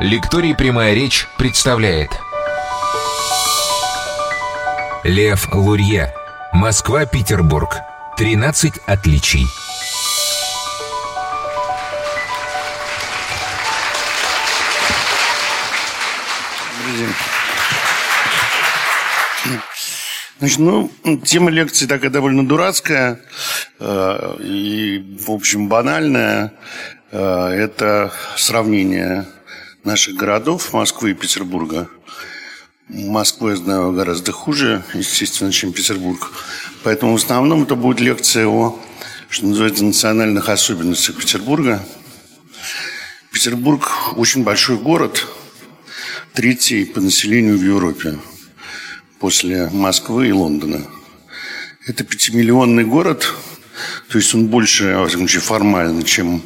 Лекторий «Прямая речь» представляет. Лев Лурье. Москва-Петербург 13 отличий. Значит, ну, тема лекции такая довольно дурацкая э, и, в общем, банальная. Э, это сравнение наших городов, Москвы и Петербурга. Москву я знаю гораздо хуже, естественно, чем Петербург. Поэтому в основном это будет лекция о, что называется, национальных особенностях Петербурга. Петербург очень большой город, третий по населению в Европе после Москвы и Лондона. Это пятимиллионный город, то есть он больше, во всяком случае, формально, чем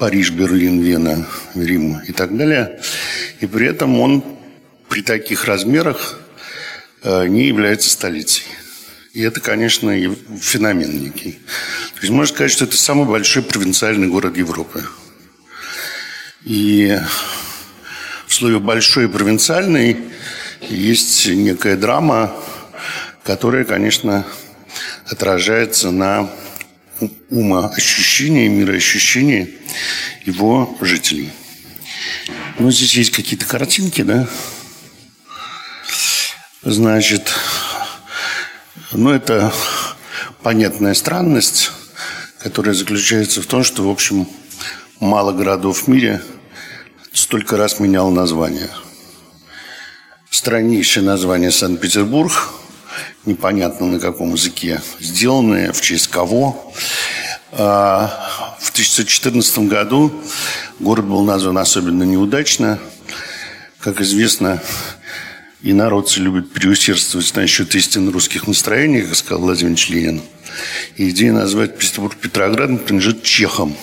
Париж, Берлин, Вена, Рим и так далее. И при этом он при таких размерах э, не является столицей. И это, конечно, феномен некий. То есть можно сказать, что это самый большой провинциальный город Европы. И в слове «большой» и «провинциальный» есть некая драма, которая, конечно, отражается на умоощущении, мироощущении его жителей. Ну, здесь есть какие-то картинки, да? Значит, ну, это понятная странность, которая заключается в том, что, в общем, мало городов в мире столько раз менял название. Страннейшее название Санкт-Петербург, непонятно на каком языке, сделанное в честь кого. А, в 1914 году город был назван особенно неудачно. Как известно, и народцы любят преусердствовать насчет истин русских настроений, как сказал Владимир Ленин. И идея назвать Петербург Петроградом принадлежит чехам.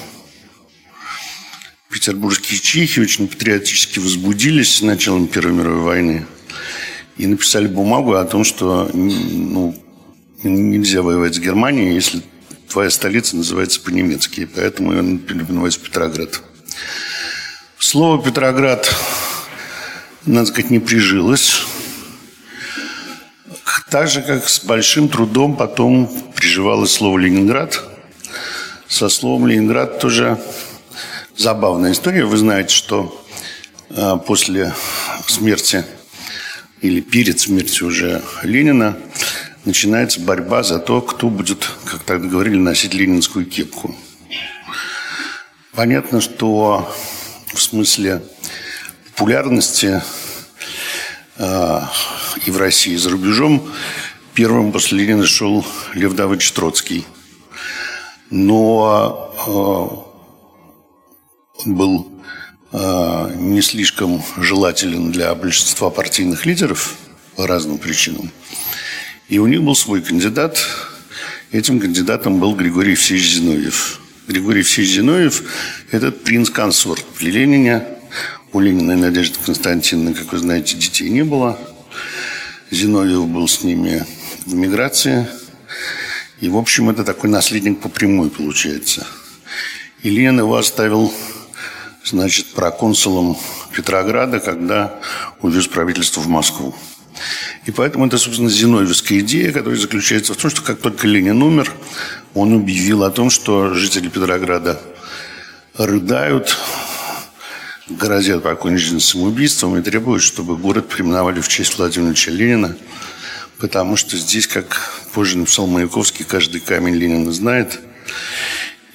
Петербургские чехи очень патриотически возбудились с началом Первой мировой войны и написали бумагу о том, что ну, нельзя воевать с Германией, если твоя столица называется по-немецки, поэтому ее называется Петроград. Слово «Петроград», надо сказать, не прижилось. Так же, как с большим трудом потом приживалось слово «Ленинград». Со словом «Ленинград» тоже забавная история. Вы знаете, что а, после смерти или перед смертью уже Ленина начинается борьба за то, кто будет, как тогда говорили, носить ленинскую кепку. Понятно, что в смысле популярности э, и в России, и за рубежом первым после Ленина шел Лев Давыдович Троцкий. Но э, был э, не слишком желателен для большинства партийных лидеров по разным причинам. И у них был свой кандидат. Этим кандидатом был Григорий Евсеевич Зиновьев. Григорий Евсеевич Зиновьев – это принц-консорт при Ленине. У Ленина и Надежды Константиновны, как вы знаете, детей не было. Зиновьев был с ними в миграции. И, в общем, это такой наследник по прямой получается. И Ленин его оставил, значит, проконсулом Петрограда, когда увез правительство в Москву. И поэтому это, собственно, зиновьевская идея, которая заключается в том, что как только Ленин умер, он объявил о том, что жители Петрограда рыдают, грозят покончить самоубийством и требуют, чтобы город переименовали в честь Владимира Ильича Ленина, потому что здесь, как позже написал Маяковский, каждый камень Ленина знает –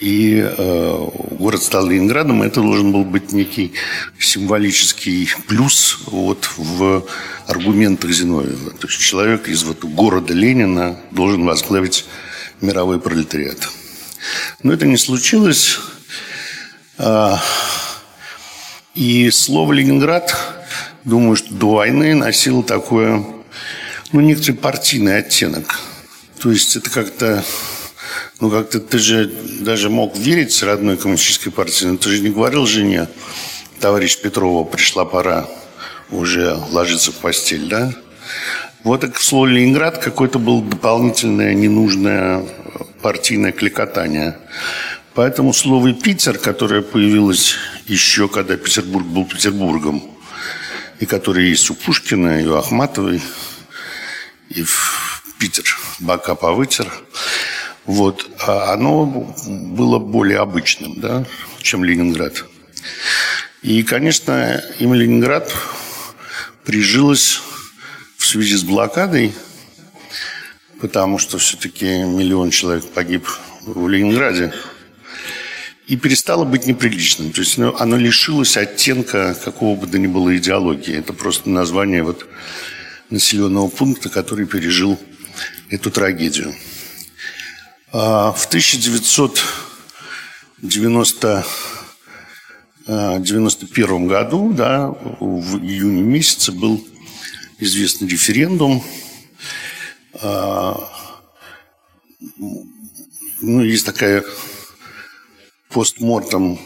и э, город стал Ленинградом, это должен был быть некий символический плюс вот в аргументах Зиновьева. То есть человек из вот города Ленина должен возглавить мировой пролетариат. Но это не случилось. А, и слово «Ленинград», думаю, что до войны носило такое, ну, некоторый партийный оттенок. То есть это как-то ну, как-то ты же даже мог верить родной коммунистической партии, но ты же не говорил жене, товарищ Петрова, пришла пора уже ложиться в постель, да? Вот так в «Ленинград» какое-то было дополнительное ненужное партийное кликотание. Поэтому слово «Питер», которое появилось еще когда Петербург был Петербургом, и которые есть у Пушкина, и у Ахматовой, и в Питер бока повытер. Вот. А оно было более обычным, да, чем Ленинград. И, конечно, им Ленинград прижилось в связи с блокадой, потому что все-таки миллион человек погиб в Ленинграде, и перестало быть неприличным. То есть оно, оно лишилось оттенка какого бы то ни было идеологии. Это просто название вот населенного пункта, который пережил эту трагедию. А, в 1990 1991 году, да, в июне месяце был известный референдум. А, ну, есть такая постмортом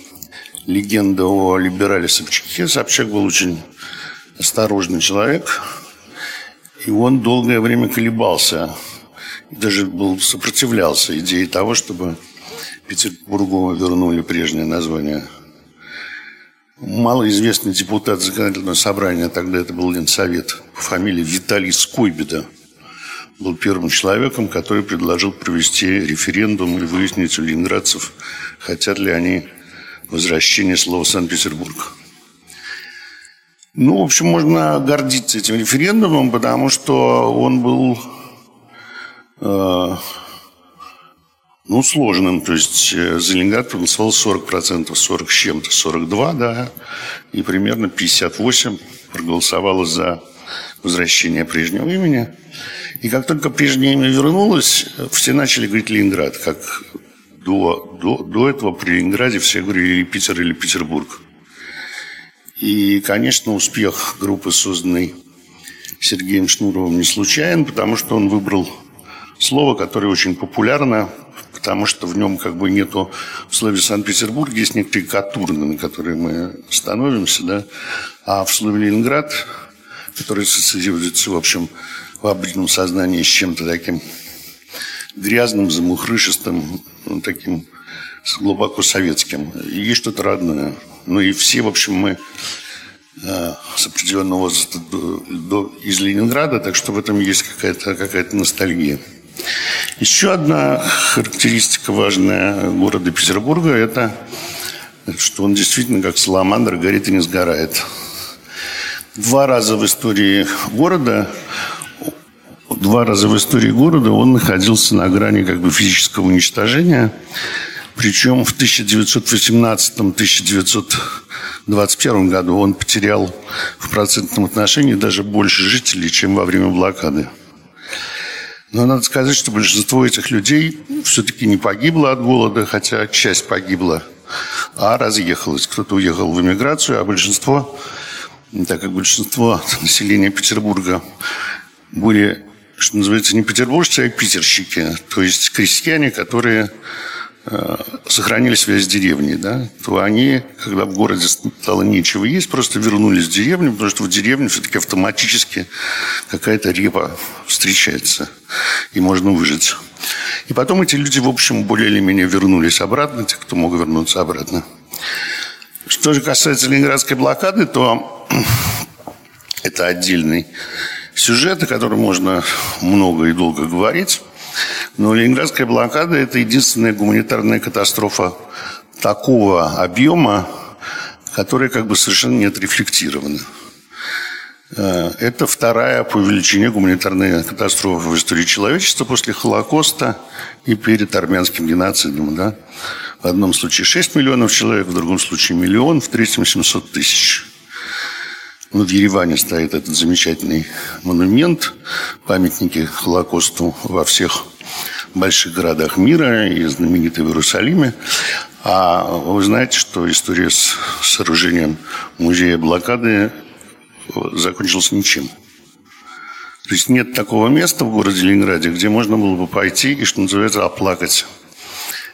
легенда о либерале Собчаке. Собчак был очень осторожный человек, и он долгое время колебался, даже был сопротивлялся идее того, чтобы Петербургу вернули прежнее название – малоизвестный депутат законодательного собрания, тогда это был Ленсовет, по фамилии Виталий Скойбеда, был первым человеком, который предложил провести референдум и выяснить у ленинградцев, хотят ли они возвращения слова Санкт-Петербург. Ну, в общем, можно гордиться этим референдумом, потому что он был ну, сложным. То есть э, за Ленинград проголосовало 40%, 40 с чем-то, 42, да, и примерно 58 проголосовало за возвращение прежнего имени. И как только прежнее имя вернулось, все начали говорить Ленинград, как до, до, до этого при Ленинграде все говорили или Питер, или Петербург. И, конечно, успех группы, созданной Сергеем Шнуровым, не случайен, потому что он выбрал слово, которое очень популярно потому что в нем как бы нету в слове Санкт-Петербург есть некоторые катурны, на которые мы становимся, да, а в слове Ленинград, который ассоциируется, в общем, в обыденном сознании с чем-то таким грязным, замухрышистым, ну, таким глубоко советским. И есть что-то родное. Ну и все, в общем, мы э, с определенного возраста до, до, из Ленинграда, так что в этом есть какая-то какая ностальгия. Еще одна характеристика важная города Петербурга – это что он действительно как саламандр горит и не сгорает. Два раза в истории города два раза в истории города он находился на грани как бы физического уничтожения. Причем в 1918-1921 году он потерял в процентном отношении даже больше жителей, чем во время блокады. Но надо сказать, что большинство этих людей все-таки не погибло от голода, хотя часть погибла, а разъехалась. Кто-то уехал в эмиграцию, а большинство, так как большинство населения Петербурга были, что называется, не петербуржцы, а питерщики, то есть крестьяне, которые сохранили связь с деревней, да, то они, когда в городе стало нечего есть, просто вернулись в деревню, потому что в деревне все-таки автоматически какая-то репа встречается, и можно выжить. И потом эти люди, в общем, более или менее вернулись обратно, те, кто мог вернуться обратно. Что же касается ленинградской блокады, то это отдельный сюжет, о котором можно много и долго говорить. Но Ленинградская блокада – это единственная гуманитарная катастрофа такого объема, которая как бы совершенно не отрефлектирована. Э, это вторая по величине гуманитарная катастрофа в истории человечества после Холокоста и перед армянским геноцидом. Да? В одном случае 6 миллионов человек, в другом случае миллион, в третьем 700 тысяч. В Ереване стоит этот замечательный монумент, памятники Холокосту во всех больших городах мира и знаменитый в Иерусалиме. А вы знаете, что история с сооружением музея блокады закончилась ничем. То есть нет такого места в городе Ленинграде, где можно было бы пойти и, что называется, оплакать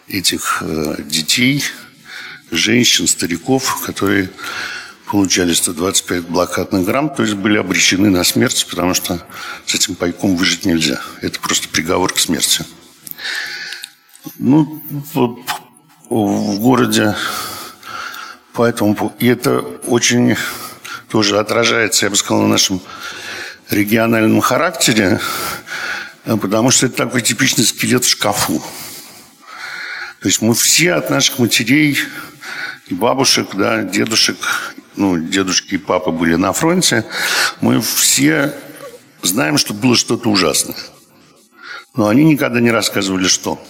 этих э, детей, женщин, стариков, которые получали 125 блокадных грамм, то есть были обречены на смерть, потому что с этим пайком выжить нельзя. Это просто приговор к смерти. Ну, в городе Поэтому и это очень тоже отражается, я бы сказал, на нашем региональном характере, потому что это такой типичный скелет в шкафу. То есть мы все от наших матерей и бабушек, да, дедушек, ну, дедушки и папы были на фронте, мы все знаем, что было что-то ужасное. Но они никогда не рассказывали, что.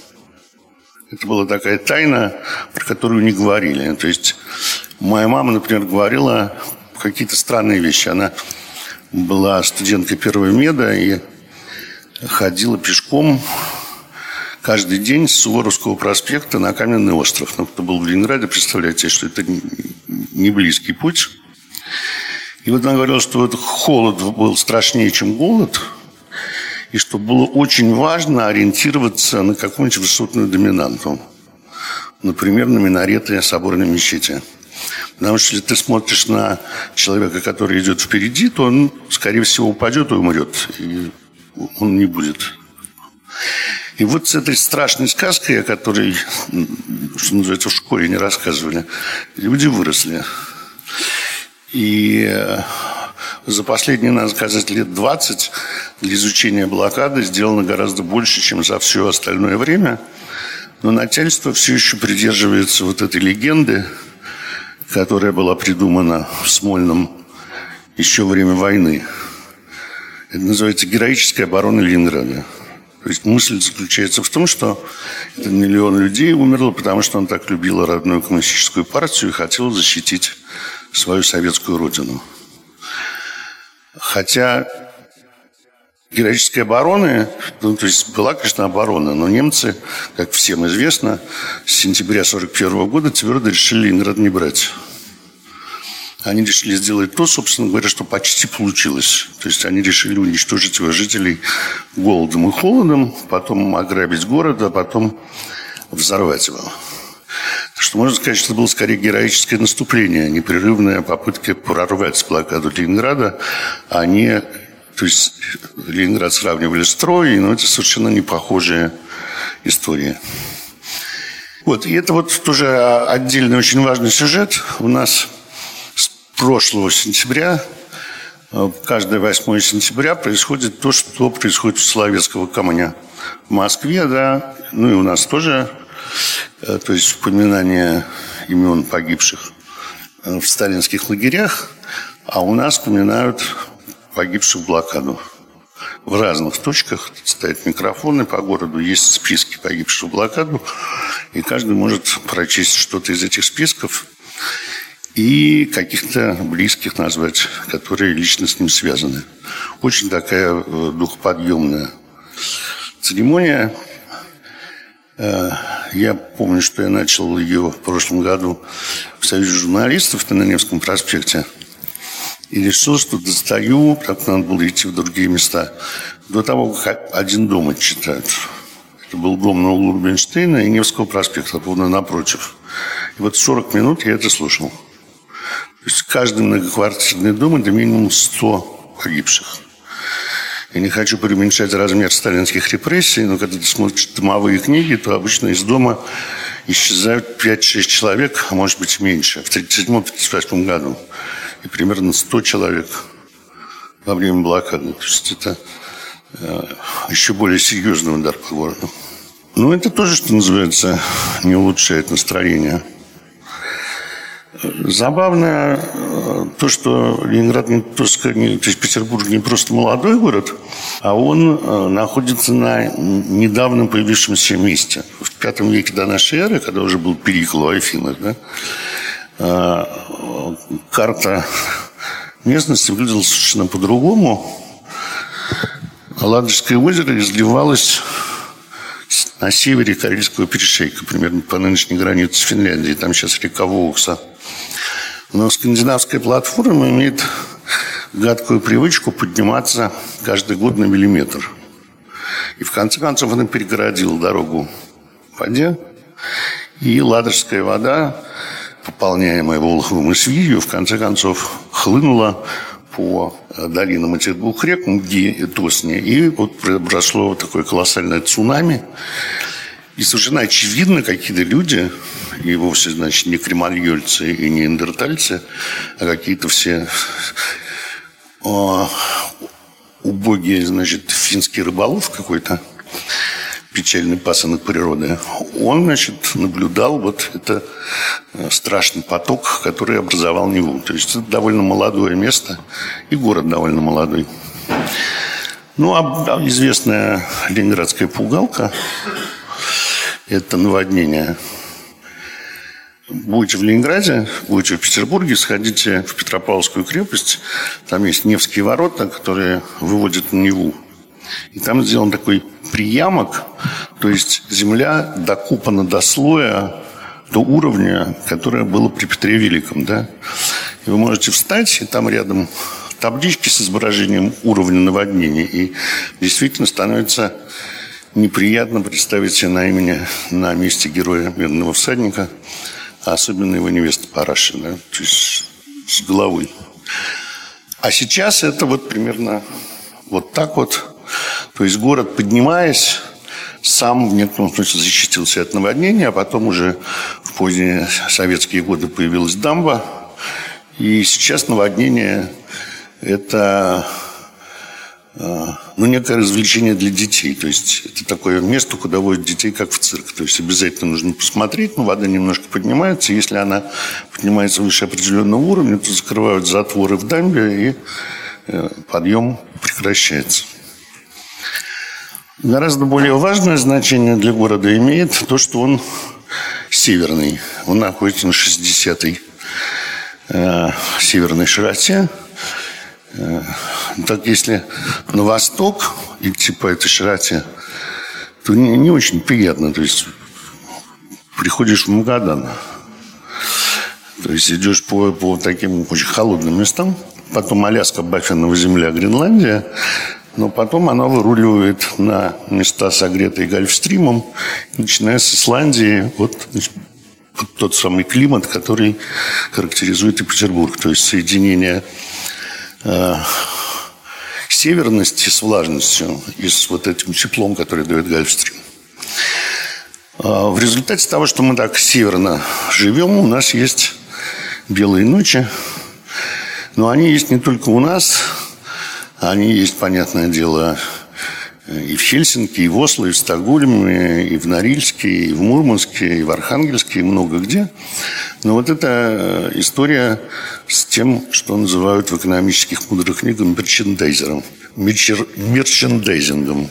Это была такая тайна, про которую не говорили. То есть моя мама, например, говорила какие-то странные вещи. Она была студенткой первого меда и ходила пешком каждый день с Суворовского проспекта на Каменный остров. Ну, кто был в Ленинграде, представляете, что это не близкий путь. И вот она говорила, что вот холод был страшнее, чем голод, и что было очень важно ориентироваться на какую-нибудь высотную доминанту. Например, на минареты соборной мечети. Потому что если ты смотришь на человека, который идет впереди, то он, скорее всего, упадет и умрет. И он не будет. И вот с этой страшной сказкой, о которой, что называется, в школе не рассказывали, люди выросли. И э, за последние, надо сказать, лет 20 для изучения блокады сделано гораздо больше, чем за все остальное время. Но начальство все еще придерживается вот этой легенды, которая была придумана в Смольном еще во время войны. Это называется «Героическая оборона Ленинграда». То есть мысль заключается в том, что это миллион людей умерло, потому что он так любил родную коммунистическую партию и хотел защитить свою советскую родину. Хотя героической обороны, ну, то есть была, конечно, оборона, но немцы, как всем известно, с сентября 1941 года твердо решили Ленинград не брать. Они решили сделать то, собственно говоря, что почти получилось. То есть они решили уничтожить его жителей голодом и холодом, потом ограбить город, а потом взорвать его. Так что можно сказать, что это было скорее героическое наступление, непрерывная попытка прорвать блокаду Ленинграда, а не... То есть Ленинград сравнивали с Троей, но это совершенно не похожая история. Вот, и это вот тоже отдельный очень важный сюжет. У нас прошлого сентября, э, каждое 8 сентября происходит то, что происходит в Соловецкого камня в Москве, да, ну и у нас тоже, э, то есть вспоминание имен погибших э, в сталинских лагерях, а у нас вспоминают погибших в блокаду. В разных точках стоят микрофоны по городу, есть списки погибших в блокаду, и каждый может прочесть что-то из этих списков и каких-то близких назвать, которые лично с ним связаны. Очень такая э, духоподъемная церемония. Э, я помню, что я начал ее в прошлом году в Союзе журналистов на Невском проспекте. И решил, что достаю, так надо было идти в другие места, до того, как один дом отчитают. Это был дом на углу Рубинштейна и Невского проспекта, ровно напротив. И вот 40 минут я это слушал. То есть каждый многоквартирный дом – это минимум 100 погибших. Я не хочу преуменьшать размер сталинских репрессий, но когда ты смотришь домовые книги, то обычно из дома исчезают 5-6 человек, а может быть меньше, в 1937-1938 году. И примерно 100 человек во время блокады. То есть это э, еще более серьезный удар по городу. Но это тоже, что называется, не улучшает настроение. Забавно э, то, что Ленинград, не, то, то есть Петербург не просто молодой город, а он э, находится на недавно появившемся месте. В пятом веке до нашей эры, когда уже был Перикл в Афинах, да, э, карта местности выглядела совершенно по-другому. Ладожское озеро изливалось на севере Карельского перешейка, примерно по нынешней границе Финляндии. Там сейчас река Волокса – но скандинавская платформа имеет гадкую привычку подниматься каждый год на миллиметр. И в конце концов она перегородила дорогу в воде. И ладожская вода, пополняемая Волховым и Свирью, в конце концов хлынула по долинам этих двух рек, где и Тосне, и вот произошло такое колоссальное цунами. И совершенно очевидно, какие-то люди, и вовсе, значит, не кремальольцы и не эндертальцы, а какие-то все о, убогие, значит, финский рыболов какой-то, печальный пасынок природы, он, значит, наблюдал вот это э, страшный поток, который образовал Неву. То есть это довольно молодое место, и город довольно молодой. Ну, а известная ленинградская пугалка – это наводнение. Будете в Ленинграде, будете в Петербурге, сходите в Петропавловскую крепость. Там есть Невские ворота, которые выводят на Неву. И там сделан такой приямок, то есть земля докупана до слоя, до уровня, которое было при Петре Великом. Да? И вы можете встать, и там рядом таблички с изображением уровня наводнения. И действительно становится неприятно представить себе на имени, на месте героя мирного всадника, а особенно его невеста Параши, да? то есть с головой. А сейчас это вот примерно вот так вот то есть город, поднимаясь, сам в некотором смысле защитился от наводнения, а потом уже в поздние советские годы появилась дамба. И сейчас наводнение – это ну, некое развлечение для детей. То есть это такое место, куда водят детей, как в цирк. То есть обязательно нужно посмотреть, но вода немножко поднимается. Если она поднимается выше определенного уровня, то закрывают затворы в дамбе, и э, подъем прекращается. Гораздо более важное значение для города имеет то, что он северный. Он находится на 60-й э, северной широте. Э, так если на восток идти по этой широте, то не, не очень приятно. То есть приходишь в Магадан. То есть идешь по, по таким очень холодным местам. Потом Аляска, Баффинова земля, Гренландия – но потом она выруливает на места, согретые гольфстримом, начиная с Исландии, вот, вот тот самый климат, который характеризует и Петербург, то есть соединение э, северности с влажностью и с вот этим теплом, который дает гольфстрим. Э, в результате того, что мы так северно живем, у нас есть белые ночи, но они есть не только у нас, они есть, понятное дело, и в Хельсинки, и в Осло, и в Стокгольме, и в Норильске, и в Мурманске, и в Архангельске, и много где. Но вот эта история с тем, что называют в экономических мудрых книгах мерчендайзером, мерчендайзингом.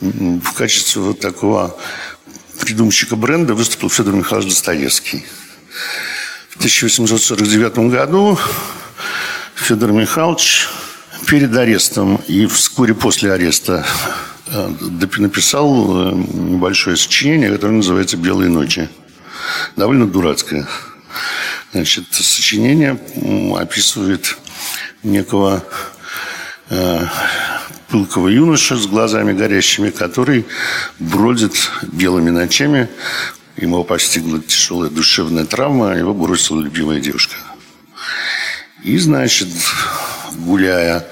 В качестве вот такого придумщика бренда выступил Федор Михайлович Достоевский. В 1849 году Федор Михайлович перед арестом и вскоре после ареста э, написал э, небольшое сочинение, которое называется «Белые ночи». Довольно дурацкое. Значит, сочинение описывает некого э, пылкого юноша с глазами горящими, который бродит белыми ночами. Ему постигла тяжелая душевная травма, его бросила любимая девушка. И, значит, гуляя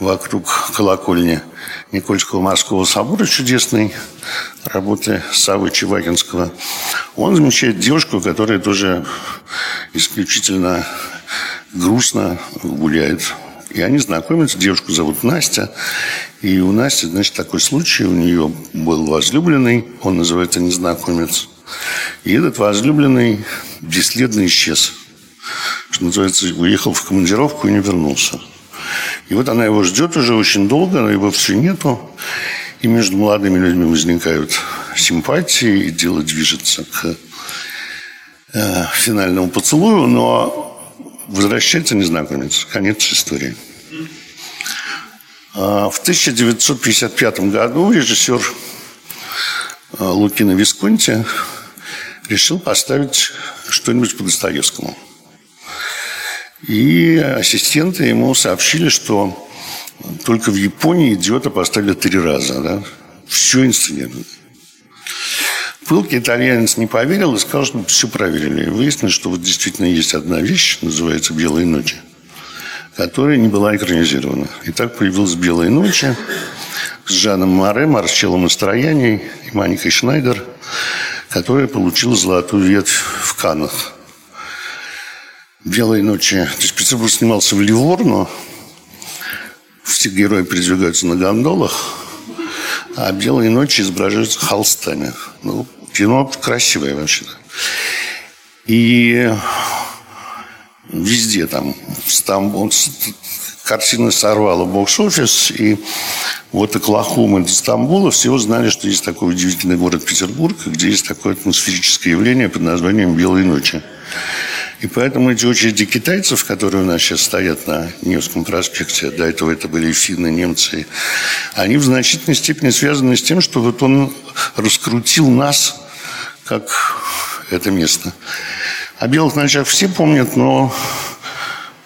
вокруг колокольни Никольского морского собора чудесной работы Савы Чевакинского, он замечает девушку, которая тоже исключительно грустно гуляет. И они знакомятся, девушку зовут Настя. И у Насти, значит, такой случай, у нее был возлюбленный, он называется незнакомец. И этот возлюбленный бесследно исчез. Что называется, уехал в командировку и не вернулся. И вот она его ждет уже очень долго, но его все нету. И между молодыми людьми возникают симпатии, и дело движется к э, финальному поцелую, но возвращается незнакомец. Конец истории. А в 1955 году режиссер э, Лукино Висконти решил поставить что-нибудь по Достоевскому – и ассистенты ему сообщили, что только в Японии идиота поставили три раза. Да? Все инсценировано. Пылкий итальянец не поверил и сказал, что все проверили. И выяснилось, что вот действительно есть одна вещь, называется «Белые ночи», которая не была экранизирована. И так появилась «Белые ночи» с Жаном Море, Марчеллом Настроянией и Маникой Шнайдер – которая получила золотую ветвь в Каннах. «Белые ночи». То есть Петербург снимался в Ливорно, все герои передвигаются на гондолах, а «Белые ночи» изображаются холстами. Ну, кино красивое вообще-то. И везде там в Стамбул, картина сорвала бокс-офис, и вот Оклахома из Стамбула все узнали, что есть такой удивительный город Петербург, где есть такое атмосферическое явление под названием «Белые ночи». И поэтому эти очереди китайцев, которые у нас сейчас стоят на Невском проспекте, до этого это были финны, немцы, они в значительной степени связаны с тем, что вот он раскрутил нас, как это место. О белых ночах все помнят, но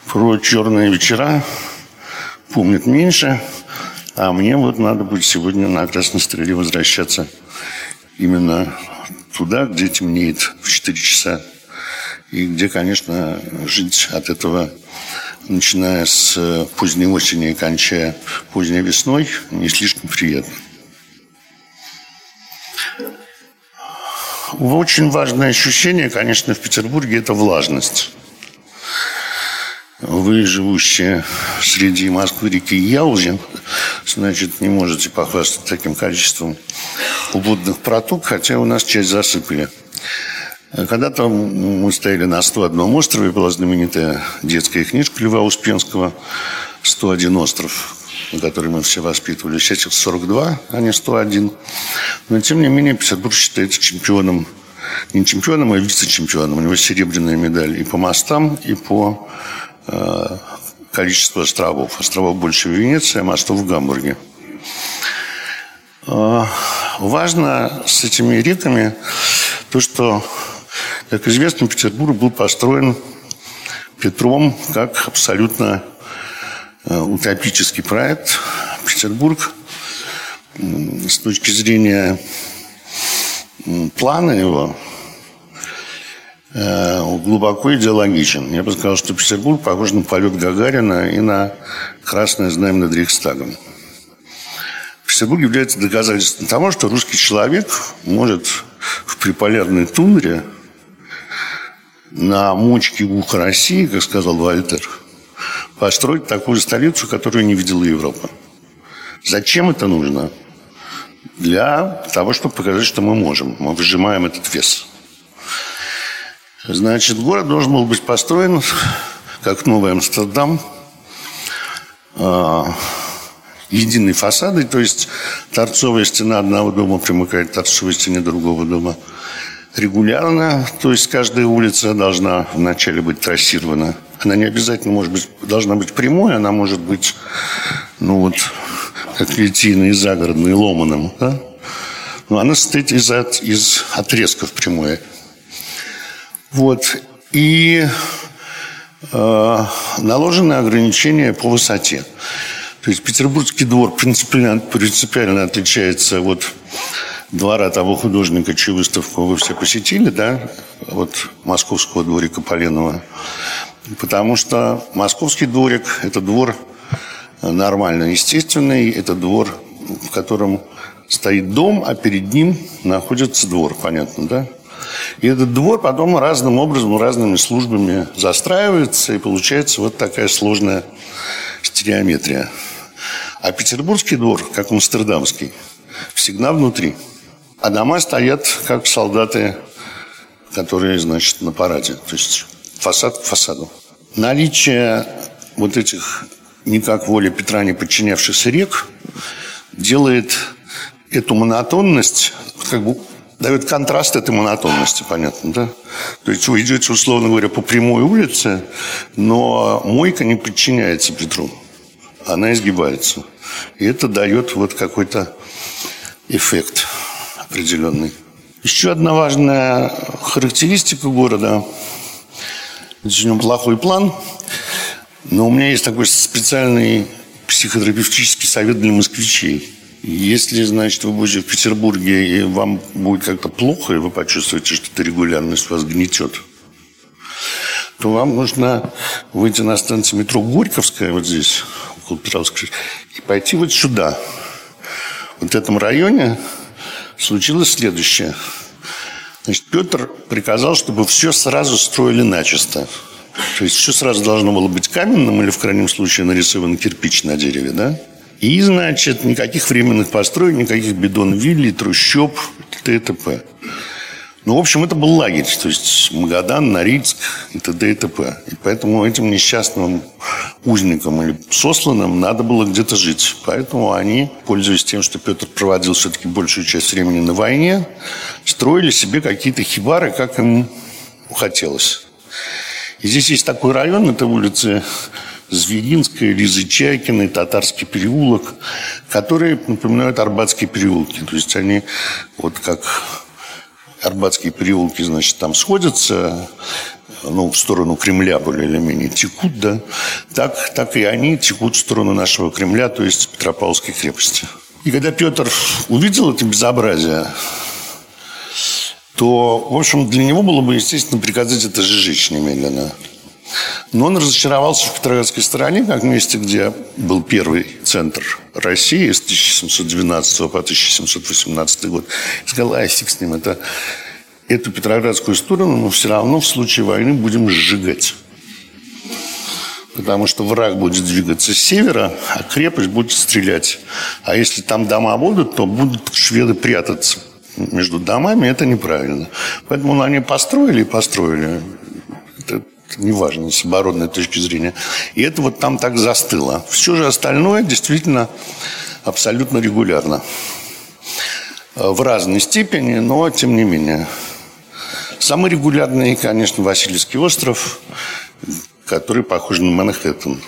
про черные вечера помнят меньше. А мне вот надо будет сегодня на Красной Стреле возвращаться именно туда, где темнеет в 4 часа и где, конечно, жить от этого, начиная с э, поздней осени и кончая поздней весной, не слишком приятно. Очень важное ощущение, конечно, в Петербурге – это влажность. Вы, живущие среди Москвы реки Яузин, значит, не можете похвастаться таким количеством убудных проток, хотя у нас часть засыпали – когда-то мы стояли на 101 острове, была знаменитая детская книжка Льва Успенского «101 остров», на который мы все воспитывали. Сейчас их 42, а не 101. Но, тем не менее, Петербург считается чемпионом, не чемпионом, а вице-чемпионом. У него серебряная медаль и по мостам, и по э, количеству островов. Островов больше в Венеции, а мостов в Гамбурге. Э, важно с этими реками то, что как известно, Петербург был построен Петром как абсолютно э, утопический проект. Петербург с точки зрения плана его э, глубоко идеологичен. Я бы сказал, что Петербург похож на полет Гагарина и на красное знамя над Рейхстагом. Петербург является доказательством того, что русский человек может в приполярной тундре на мочке уха России, как сказал Вальтер, построить такую столицу, которую не видела Европа. Зачем это нужно? Для того, чтобы показать, что мы можем. Мы выжимаем этот вес. Значит, город должен был быть построен как Новый Амстердам, а, единой фасадой, то есть торцовая стена одного дома примыкает к торцовой стене другого дома – регулярно, то есть каждая улица должна вначале быть трассирована. Она не обязательно может быть, должна быть прямой, она может быть, ну вот, как литийный, загородный, ломаным, да? Но она состоит из, от, из отрезков прямой. Вот. И э, наложены ограничения по высоте. То есть Петербургский двор принципиально, принципиально отличается от двора того художника, чью выставку вы все посетили, да, вот московского дворика Поленова. Потому что московский дворик – это двор нормально естественный, это двор, в котором стоит дом, а перед ним находится двор, понятно, да? И этот двор потом разным образом, разными службами застраивается, и получается вот такая сложная стереометрия. А петербургский двор, как амстердамский, всегда внутри – а дома стоят, как солдаты, которые, значит, на параде. То есть фасад к фасаду. Наличие вот этих никак воле Петра не подчинявшихся рек делает эту монотонность, как бы дает контраст этой монотонности, понятно, да? То есть вы идете, условно говоря, по прямой улице, но мойка не подчиняется Петру. Она изгибается. И это дает вот какой-то эффект определенный. Еще одна важная характеристика города. Него плохой план, но у меня есть такой специальный психотерапевтический совет для москвичей. Если, значит, вы будете в Петербурге, и вам будет как-то плохо, и вы почувствуете, что эта регулярность вас гнетет, то вам нужно выйти на станцию метро Горьковская, вот здесь, около Петровской, и пойти вот сюда. Вот в этом районе случилось следующее. Значит, Петр приказал, чтобы все сразу строили начисто. То есть все сразу должно было быть каменным или, в крайнем случае, нарисован кирпич на дереве, да? И, значит, никаких временных построек, никаких бидон-виллей, трущоб, т.д. Ну, в общем, это был лагерь, то есть Магадан, Норильск и т.д. и т.п. И поэтому этим несчастным узникам или сосланным надо было где-то жить. Поэтому они, пользуясь тем, что Петр проводил все-таки большую часть времени на войне, строили себе какие-то хибары, как им хотелось. И здесь есть такой район, это улицы Зверинская, Лизы Чайкиной, Татарский переулок, которые напоминают Арбатские переулки. То есть они вот как Арбатские переулки, значит, там сходятся, ну, в сторону Кремля более или менее текут, да, так, так и они текут в сторону нашего Кремля, то есть Петропавловской крепости. И когда Петр увидел это безобразие, то, в общем, для него было бы, естественно, приказать это сжечь немедленно. Но он разочаровался в Петроградской стороне, как месте, где был первый центр России с 1712 по 1718 год. И сказал, ай, фиг с ним, это, эту Петроградскую сторону мы все равно в случае войны будем сжигать. Потому что враг будет двигаться с севера, а крепость будет стрелять. А если там дома будут, то будут шведы прятаться между домами, это неправильно. Поэтому они построили и построили. Это неважно, с оборонной точки зрения. И это вот там так застыло. Все же остальное действительно абсолютно регулярно. В разной степени, но тем не менее. Самый регулярный, конечно, Васильевский остров, который похож на Манхэттен.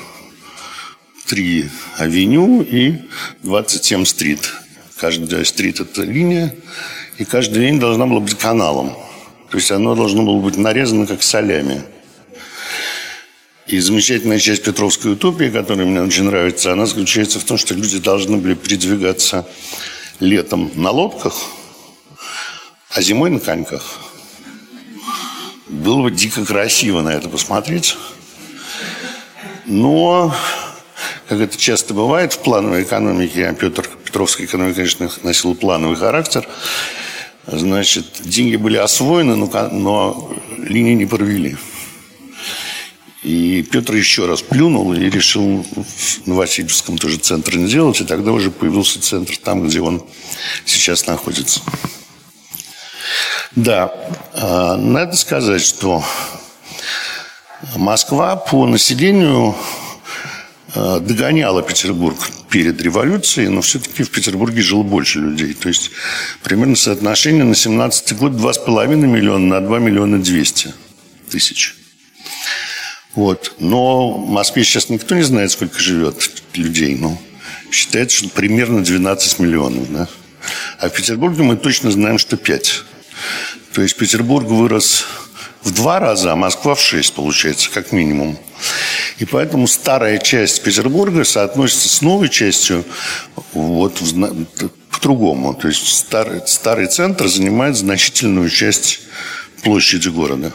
Три авеню и 27 стрит. Каждая стрит – это линия, и каждая линия должна была быть каналом. То есть оно должно было быть нарезано как солями. И замечательная часть Петровской утопии, которая мне очень нравится, она заключается в том, что люди должны были передвигаться летом на лодках, а зимой на коньках. Было бы дико красиво на это посмотреть. Но, как это часто бывает в плановой экономике, а Петр, Петровская экономика, конечно, носила плановый характер, значит, деньги были освоены, но, но линии не провели. И Петр еще раз плюнул и решил на Васильевском тоже центр не делать. И тогда уже появился центр там, где он сейчас находится. Да, а, надо сказать, что Москва по населению а, догоняла Петербург перед революцией, но все-таки в Петербурге жило больше людей. То есть примерно соотношение на 17 год 2,5 миллиона на 2 миллиона 200 тысяч. Вот. Но в Москве сейчас никто не знает, сколько живет людей. Ну, считается, что примерно 12 миллионов. Да? А в Петербурге мы точно знаем, что 5. То есть Петербург вырос в два раза, а Москва в шесть, получается, как минимум. И поэтому старая часть Петербурга соотносится с новой частью вот по-другому. То есть старый, старый центр занимает значительную часть площади города.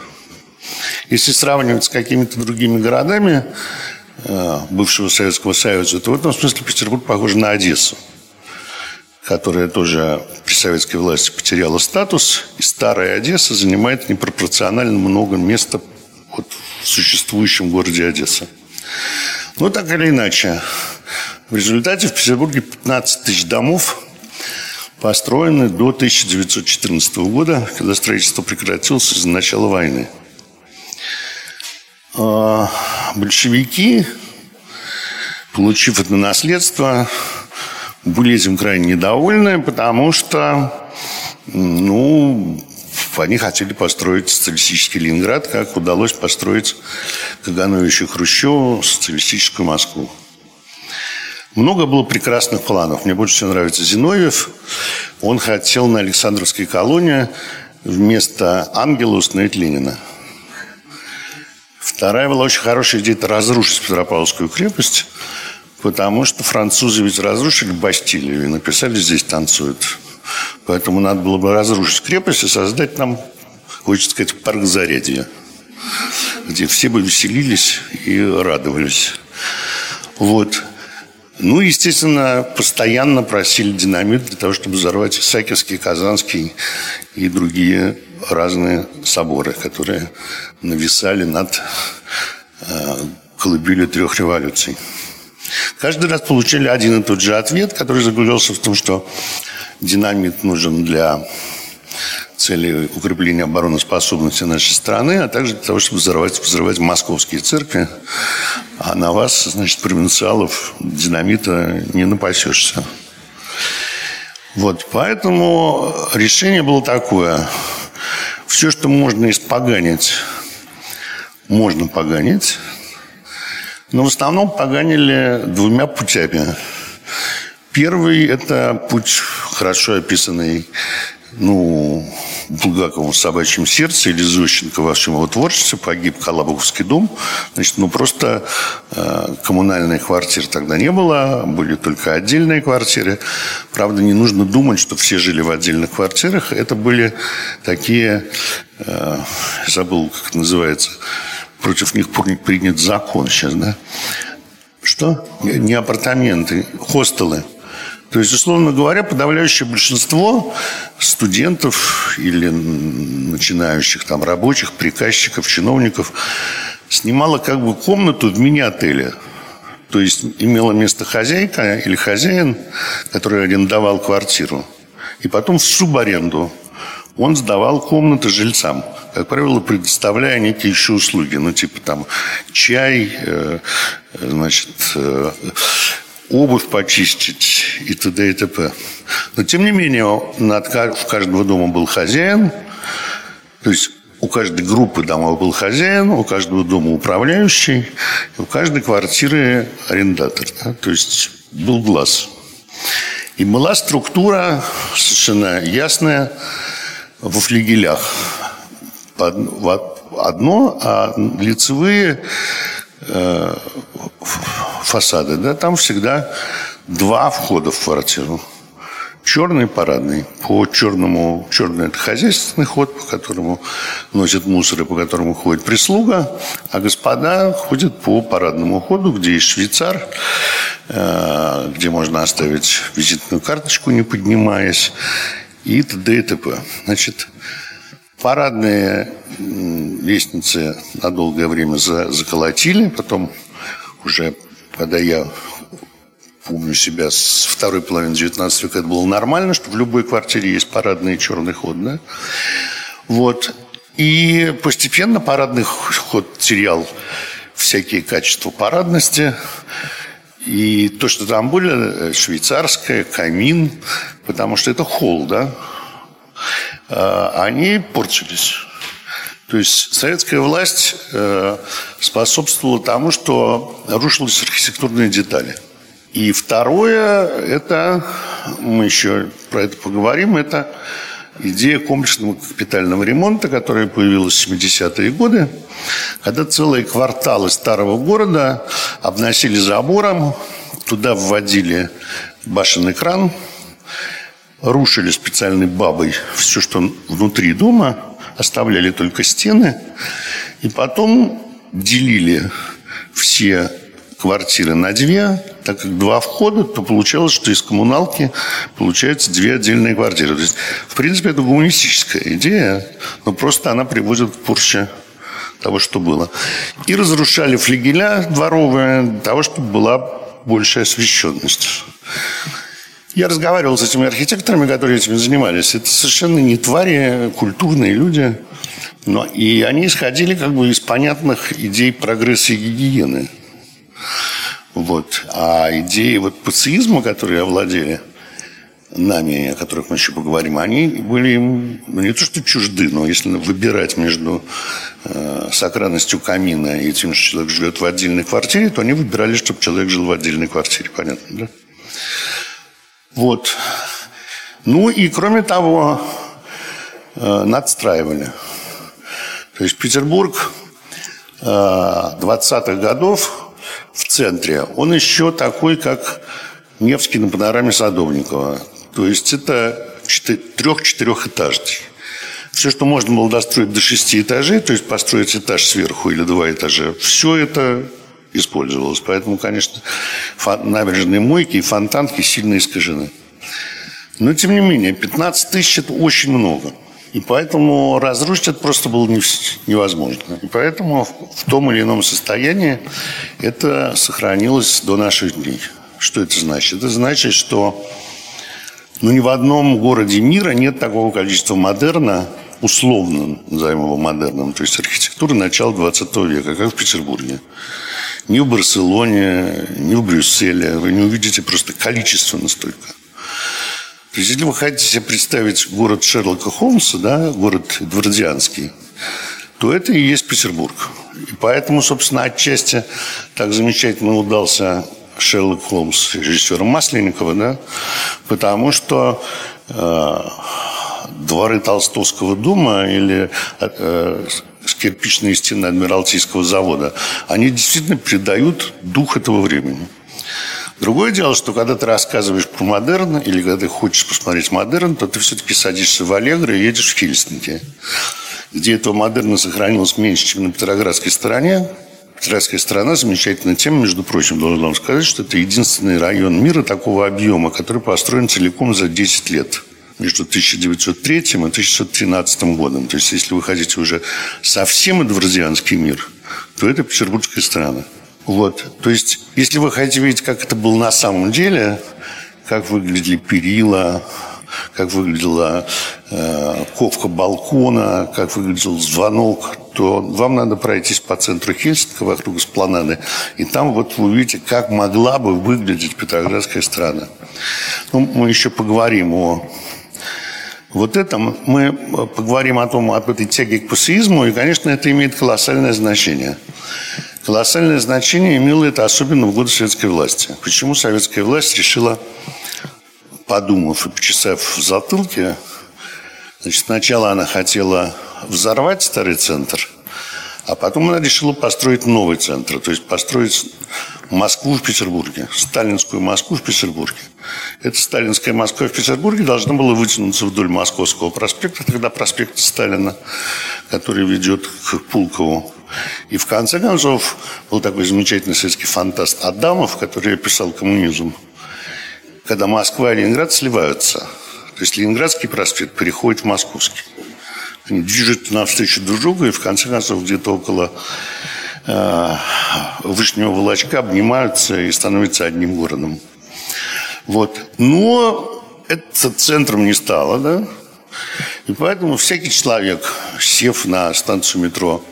Если сравнивать с какими-то другими городами э, бывшего Советского Союза, то в этом смысле Петербург похож на Одессу, которая тоже при советской власти потеряла статус, и старая Одесса занимает непропорционально много места вот в существующем городе Одесса. Но так или иначе, в результате в Петербурге 15 тысяч домов построены до 1914 года, когда строительство прекратилось из-за начала войны. А, большевики, получив это наследство, были этим крайне недовольны, потому что ну, они хотели построить социалистический Ленинград, как удалось построить Кагановичу Хрущеву социалистическую Москву. Много было прекрасных планов. Мне больше всего нравится Зиновьев. Он хотел на Александровской колонии вместо ангела установить Ленина – Вторая была очень хорошая идея – это разрушить Петропавловскую крепость, потому что французы ведь разрушили Бастилию и написали «здесь танцуют». Поэтому надо было бы разрушить крепость и создать там, хочется сказать, парк Зарядье, где все бы веселились и радовались. Вот. Ну, естественно, постоянно просили динамит для того, чтобы взорвать Исаакиевский, Казанский и другие разные соборы, которые нависали над э, колыбелью трех революций. Каждый раз получали один и тот же ответ, который заключался в том, что динамит нужен для цели укрепления обороноспособности нашей страны, а также для того, чтобы взорвать, взорвать московские церкви. А на вас, значит, провинциалов динамита не напасешься. Вот, поэтому решение было такое. Все, что можно испоганить, можно поганить. Но в основном поганили двумя путями. Первый – это путь, хорошо описанный ну, Булгаковым в «Собачьем сердце» или Зощенко во его творчестве погиб Калабуговский дом. Значит, ну, просто э, коммунальных квартир тогда не было, были только отдельные квартиры. Правда, не нужно думать, что все жили в отдельных квартирах. Это были такие, э, забыл, как называется, против них принят закон сейчас, да? Что? Не апартаменты, хостелы. То есть, условно говоря, подавляющее большинство студентов или начинающих там рабочих, приказчиков, чиновников снимало как бы комнату в мини-отеле. То есть имела место хозяйка или хозяин, который арендовал квартиру. И потом в субаренду он сдавал комнаты жильцам. Как правило, предоставляя некие еще услуги. Ну, типа там чай, э, значит, э, обувь почистить и т.д. и т.п. Но, тем не менее, в каждого дома был хозяин, то есть у каждой группы домов был хозяин, у каждого дома управляющий, у каждой квартиры арендатор. Да? То есть был глаз. И была структура совершенно ясная во флигелях. Одно, а лицевые фасады, да, там всегда два входа в квартиру. Черный парадный. По черному, черный это хозяйственный ход, по которому носят мусор и по которому ходит прислуга, а господа ходят по парадному ходу, где есть швейцар, э, где можно оставить визитную карточку, не поднимаясь, и т.д. и т.п. Значит, парадные лестницы на долгое время заколотили, потом уже когда я помню себя с второй половины 19 века, это было нормально, что в любой квартире есть парадный черный ход, да? Вот. И постепенно парадный ход терял всякие качества парадности. И то, что там были, швейцарское, камин, потому что это холл, да, они портились. То есть советская власть э, способствовала тому, что рушились архитектурные детали. И второе, это, мы еще про это поговорим, это идея комплексного капитального ремонта, которая появилась в 70-е годы, когда целые кварталы старого города обносили забором, туда вводили башенный кран, рушили специальной бабой все, что внутри дома – оставляли только стены, и потом делили все квартиры на две, так как два входа, то получалось, что из коммуналки получается две отдельные квартиры. То есть, в принципе, это гуманистическая идея, но просто она приводит к порче того, что было. И разрушали флигеля дворовые для того, чтобы была большая освещенность. Я разговаривал с этими архитекторами, которые этим занимались. Это совершенно не твари, культурные люди. Но, и они исходили как бы из понятных идей прогресса и гигиены. Вот. А идеи вот пациизма, которые овладели нами, о которых мы еще поговорим, они были им ну, не то что чужды, но если выбирать между э, сакранностью камина и тем, что человек живет в отдельной квартире, то они выбирали, чтобы человек жил в отдельной квартире. Понятно, да? Вот. Ну и кроме того, э, надстраивали. То есть Петербург 20-х э, годов в центре, он еще такой, как Невский на панораме Садовникова. То есть это трех-четырехэтажный. Все, что можно было достроить до шести этажей, то есть построить этаж сверху или два этажа, все это использовалось. Поэтому, конечно, набережные мойки и фонтанки сильно искажены. Но, тем не менее, 15 тысяч – это очень много. И поэтому разрушить это просто было невозможно. И поэтому в том или ином состоянии это сохранилось до наших дней. Что это значит? Это значит, что ну, ни в одном городе мира нет такого количества модерна, условно назовем его модерном, то есть архитектуры начала 20 века, как в Петербурге. Ни в Барселоне, ни в Брюсселе вы не увидите просто количество настолько. То есть, если вы хотите себе представить город Шерлока Холмса, да, город Эдвардианский, то это и есть Петербург. И поэтому, собственно, отчасти так замечательно удался Шерлок Холмс режиссера Масленникова, да, потому что э, дворы Толстовского дома или э, кирпичные стены Адмиралтейского завода, они действительно придают дух этого времени. Другое дело, что когда ты рассказываешь про модерн, или когда ты хочешь посмотреть модерн, то ты все-таки садишься в Аллегро и едешь в Хельсинки, где этого модерна сохранилось меньше, чем на Петроградской стороне. Петроградская страна замечательна тем, между прочим, должен вам сказать, что это единственный район мира такого объема, который построен целиком за 10 лет между 1903 и 1913 годом. То есть, если вы хотите уже совсем эдвардианский мир, то это петербургская страна. Вот. То есть, если вы хотите видеть, как это было на самом деле, как выглядели перила, как выглядела э, ковка балкона, как выглядел звонок, то вам надо пройтись по центру Хельсинка вокруг эспланады, и там вот вы увидите, как могла бы выглядеть Петроградская страна. Ну, мы еще поговорим о вот это мы поговорим о том, об этой тяге к пассеизму, и, конечно, это имеет колоссальное значение. Колоссальное значение имело это особенно в годы советской власти. Почему советская власть решила, подумав и почесав в затылке, значит, сначала она хотела взорвать старый центр, а потом она решила построить новый центр, то есть построить Москву в Петербурге, сталинскую Москву в Петербурге. Эта сталинская Москва в Петербурге должна была вытянуться вдоль Московского проспекта, тогда проспект Сталина, который ведет к Пулкову. И в конце концов был такой замечательный советский фантаст Адамов, который описал коммунизм, когда Москва и Ленинград сливаются. То есть Ленинградский проспект переходит в Московский. Движутся навстречу друг другу, и в конце концов где-то около э, Вышнего Волочка обнимаются и становятся одним городом. Вот. Но это центром не стало, да? И поэтому всякий человек, сев на станцию метро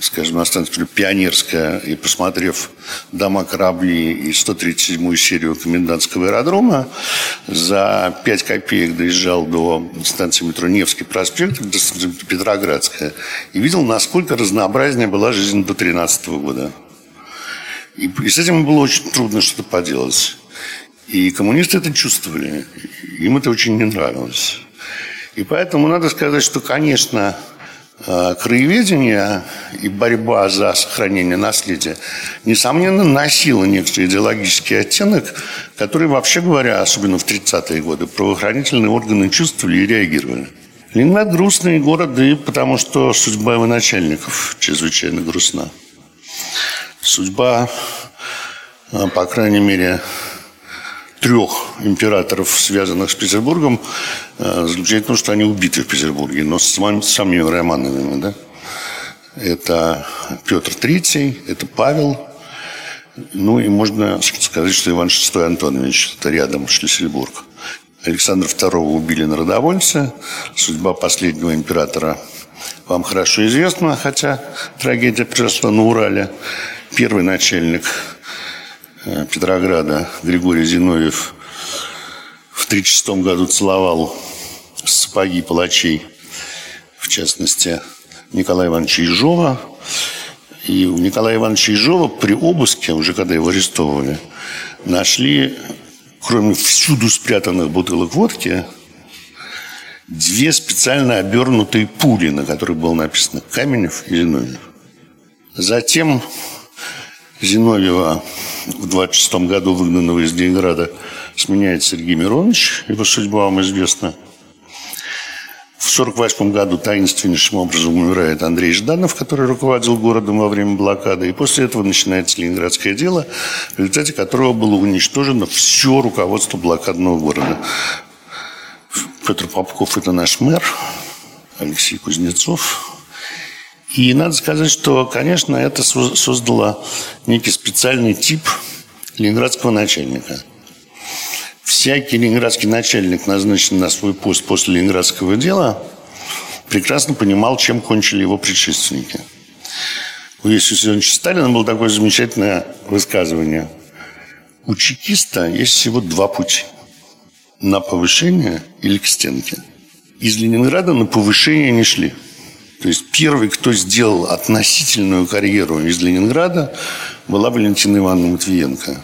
скажем, на станции Пионерская, и посмотрев «Дома корабли» и 137-ю серию комендантского аэродрома, за 5 копеек доезжал до станции метро Невский проспект, до Петроградская, и видел, насколько разнообразнее была жизнь до 13 года. И, и с этим было очень трудно что-то поделать. И коммунисты это чувствовали. Им это очень не нравилось. И поэтому надо сказать, что, конечно, краеведение и борьба за сохранение наследия, несомненно, носила некоторый идеологический оттенок, который, вообще говоря, особенно в 30-е годы, правоохранительные органы чувствовали и реагировали. Ленинград грустный город, и потому что судьба его начальников чрезвычайно грустна. Судьба, э, по крайней мере, трех императоров, связанных с Петербургом, э, заключается в том, что они убиты в Петербурге, но с самими Романовыми. Да? Это Петр III, это Павел, ну и можно сказать, что Иван VI Антонович, это рядом Шлиссельбург. Александра II убили народовольцы. Судьба последнего императора вам хорошо известна, хотя трагедия произошла на Урале. Первый начальник Петрограда Григорий Зиновьев в 1936 году целовал сапоги палачей, в частности, Николая Ивановича Ежова. И у Николая Ивановича Ежова при обыске, уже когда его арестовывали, нашли, кроме всюду спрятанных бутылок водки, две специально обернутые пули, на которых было написано «Каменев» и «Зиновьев». Затем Зиновьева в 26 году выгнанного из Ленинграда сменяет Сергей Миронович, его судьба вам известна. В 1948 году таинственнейшим образом умирает Андрей Жданов, который руководил городом во время блокады. И после этого начинается Ленинградское дело, в результате которого было уничтожено все руководство блокадного города. Петр Попков – это наш мэр, Алексей Кузнецов. И надо сказать, что, конечно, это создало некий специальный тип ленинградского начальника – всякий ленинградский начальник, назначенный на свой пост после ленинградского дела, прекрасно понимал, чем кончили его предшественники. У Иосифа Виссарионовича Сталина было такое замечательное высказывание. У чекиста есть всего два пути. На повышение или к стенке. Из Ленинграда на повышение не шли. То есть первый, кто сделал относительную карьеру из Ленинграда, была Валентина Ивановна Матвиенко.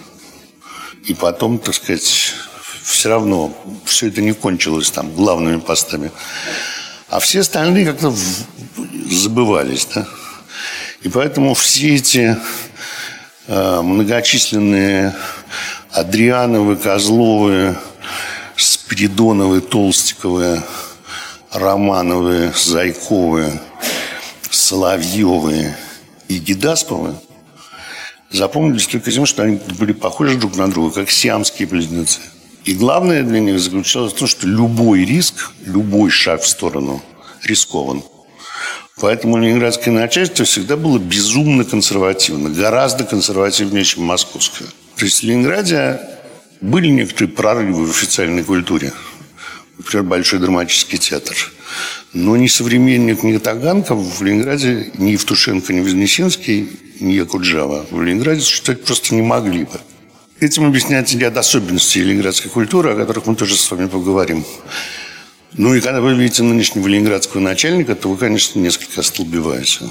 И потом, так сказать, все равно все это не кончилось там главными постами. А все остальные как-то забывались, да. И поэтому все эти э, многочисленные Адриановы, Козловы, Спиридоновы, Толстиковы, Романовы, Зайковы, Соловьевы и Гедасповы запомнились только тем, что они были похожи друг на друга, как сиамские близнецы. И главное для них заключалось в том, что любой риск, любой шаг в сторону рискован. Поэтому ленинградское начальство всегда было безумно консервативно, гораздо консервативнее, чем московское. То есть в Ленинграде были некоторые прорывы в официальной культуре. Например, Большой драматический театр. Но ни современник, ни Таганков в Ленинграде, ни Евтушенко, ни Вознесенский, ни Якуджава в Ленинграде существовать просто не могли бы. Этим объясняется ряд особенностей ленинградской культуры, о которых мы тоже с вами поговорим. Ну и когда вы видите нынешнего ленинградского начальника, то вы, конечно, несколько остолбеваете.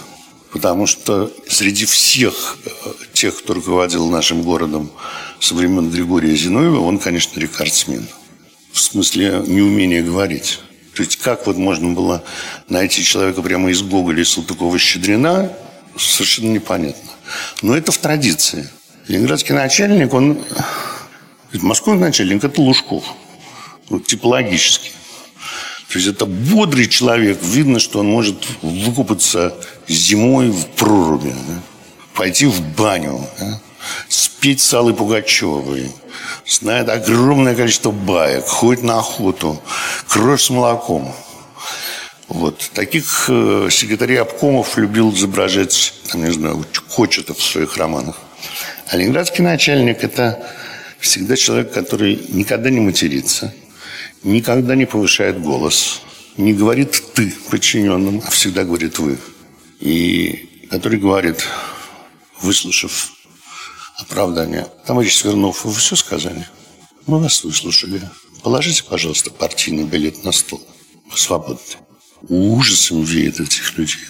Потому что среди всех э, тех, кто руководил нашим городом со времен Григория Зиновьева, он, конечно, рекордсмен. В смысле неумения говорить. То есть как вот можно было найти человека прямо из Гоголя и Салтыкова-Щедрина, совершенно непонятно. Но это в традиции – Ленинградский начальник, он... Московский начальник – это Лужков. Вот, типологически. То есть это бодрый человек. Видно, что он может выкупаться зимой в проруби. Да? Пойти в баню. Да? Спеть с Аллой Пугачевой. Знает огромное количество баек. Ходит на охоту. Кровь с молоком. Вот. Таких э, секретарей обкомов любил изображать, там, не знаю, Кочетов в своих романах. А ленинградский начальник – это всегда человек, который никогда не матерится, никогда не повышает голос, не говорит «ты» подчиненным, а всегда говорит «вы». И который говорит, выслушав оправдание, товарищ Свернов, вы все сказали? Мы вас выслушали. Положите, пожалуйста, партийный билет на стол. Вы свободны. Ужасом веет этих людей.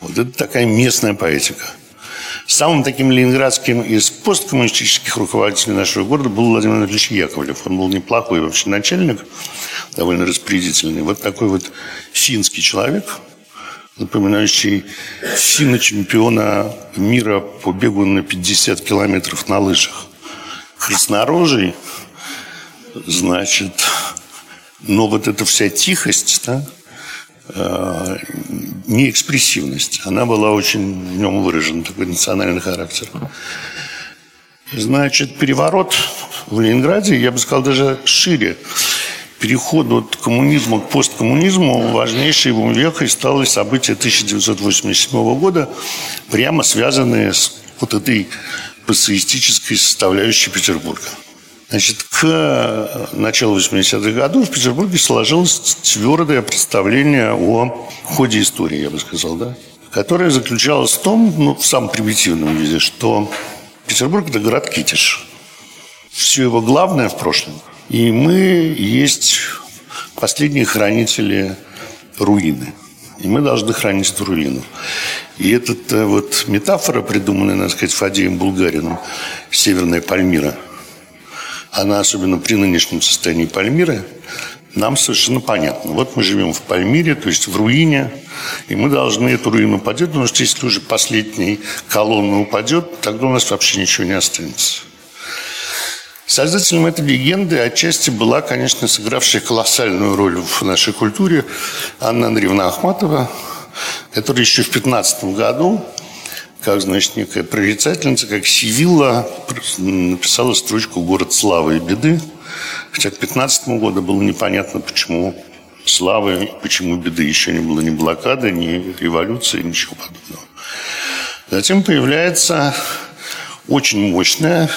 Вот это такая местная поэтика – Самым таким ленинградским из посткоммунистических руководителей нашего города был Владимир Анатольевич Яковлев. Он был неплохой вообще начальник, довольно распорядительный. Вот такой вот финский человек, напоминающий финно-чемпиона мира по бегу на 50 километров на лыжах. Краснорожий, значит, но вот эта вся тихость, да, э, не экспрессивность. Она была очень в нем выражена, такой национальный характер. Значит, переворот в Ленинграде, я бы сказал, даже шире. Переход от коммунизма к посткоммунизму важнейшей его вехой стало событие 1987 года, прямо связанные с вот этой пацифистической составляющей Петербурга. Значит, к началу 80-х годов в Петербурге сложилось твердое представление о ходе истории, я бы сказал, да, которое заключалось в том, ну, в самом примитивном виде, что Петербург – это город Китиш. Все его главное в прошлом. И мы есть последние хранители руины. И мы должны хранить эту руину. И эта вот метафора, придуманная, надо сказать, Фадеем Булгарином, «Северная Пальмира», она особенно при нынешнем состоянии Пальмиры, нам совершенно понятно. Вот мы живем в Пальмире, то есть в руине, и мы должны эту руину поддержать, потому что если уже последний колонна упадет, тогда у нас вообще ничего не останется. Создателем этой легенды отчасти была, конечно, сыгравшая колоссальную роль в нашей культуре Анна Андреевна Ахматова, которая еще в 15 году, как, значит, некая прорицательница, как Сивилла, написала строчку «Город славы и беды», хотя к 15 году было непонятно, почему славы, почему беды еще не было ни блокады, ни революции, ничего подобного. Затем появляется очень мощная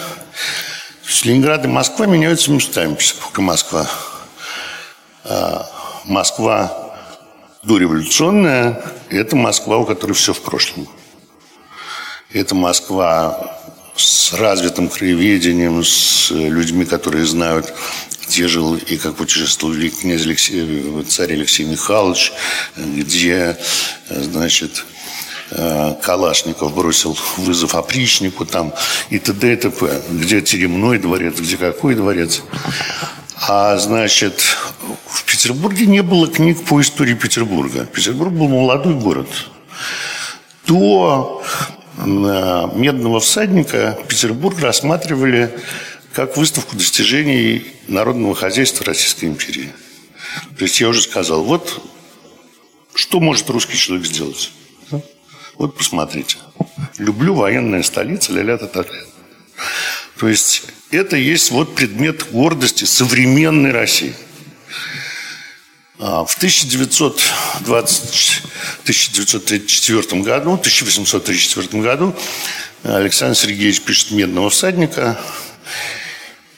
Ленинград и Москва меняются местами, Петербург и Москва. А Москва дореволюционная – это Москва, у которой все в прошлом. Это Москва с развитым краеведением, с людьми, которые знают, где жил и как путешествовал князь Алексей, царь Алексей Михайлович, где, значит, Калашников бросил вызов опричнику там и т.д. и т.п. Где Теремной дворец, где какой дворец. А, значит, в Петербурге не было книг по истории Петербурга. Петербург был молодой город. До э, «Медного всадника» Петербург рассматривали как выставку достижений народного хозяйства Российской империи. То есть я уже сказал, вот что может русский человек сделать? Вот посмотрите. Люблю военная столица, ля-ля та То есть это есть вот предмет гордости современной России. А, в 1920, 1934 году, 1834 году Александр Сергеевич пишет «Медного всадника»,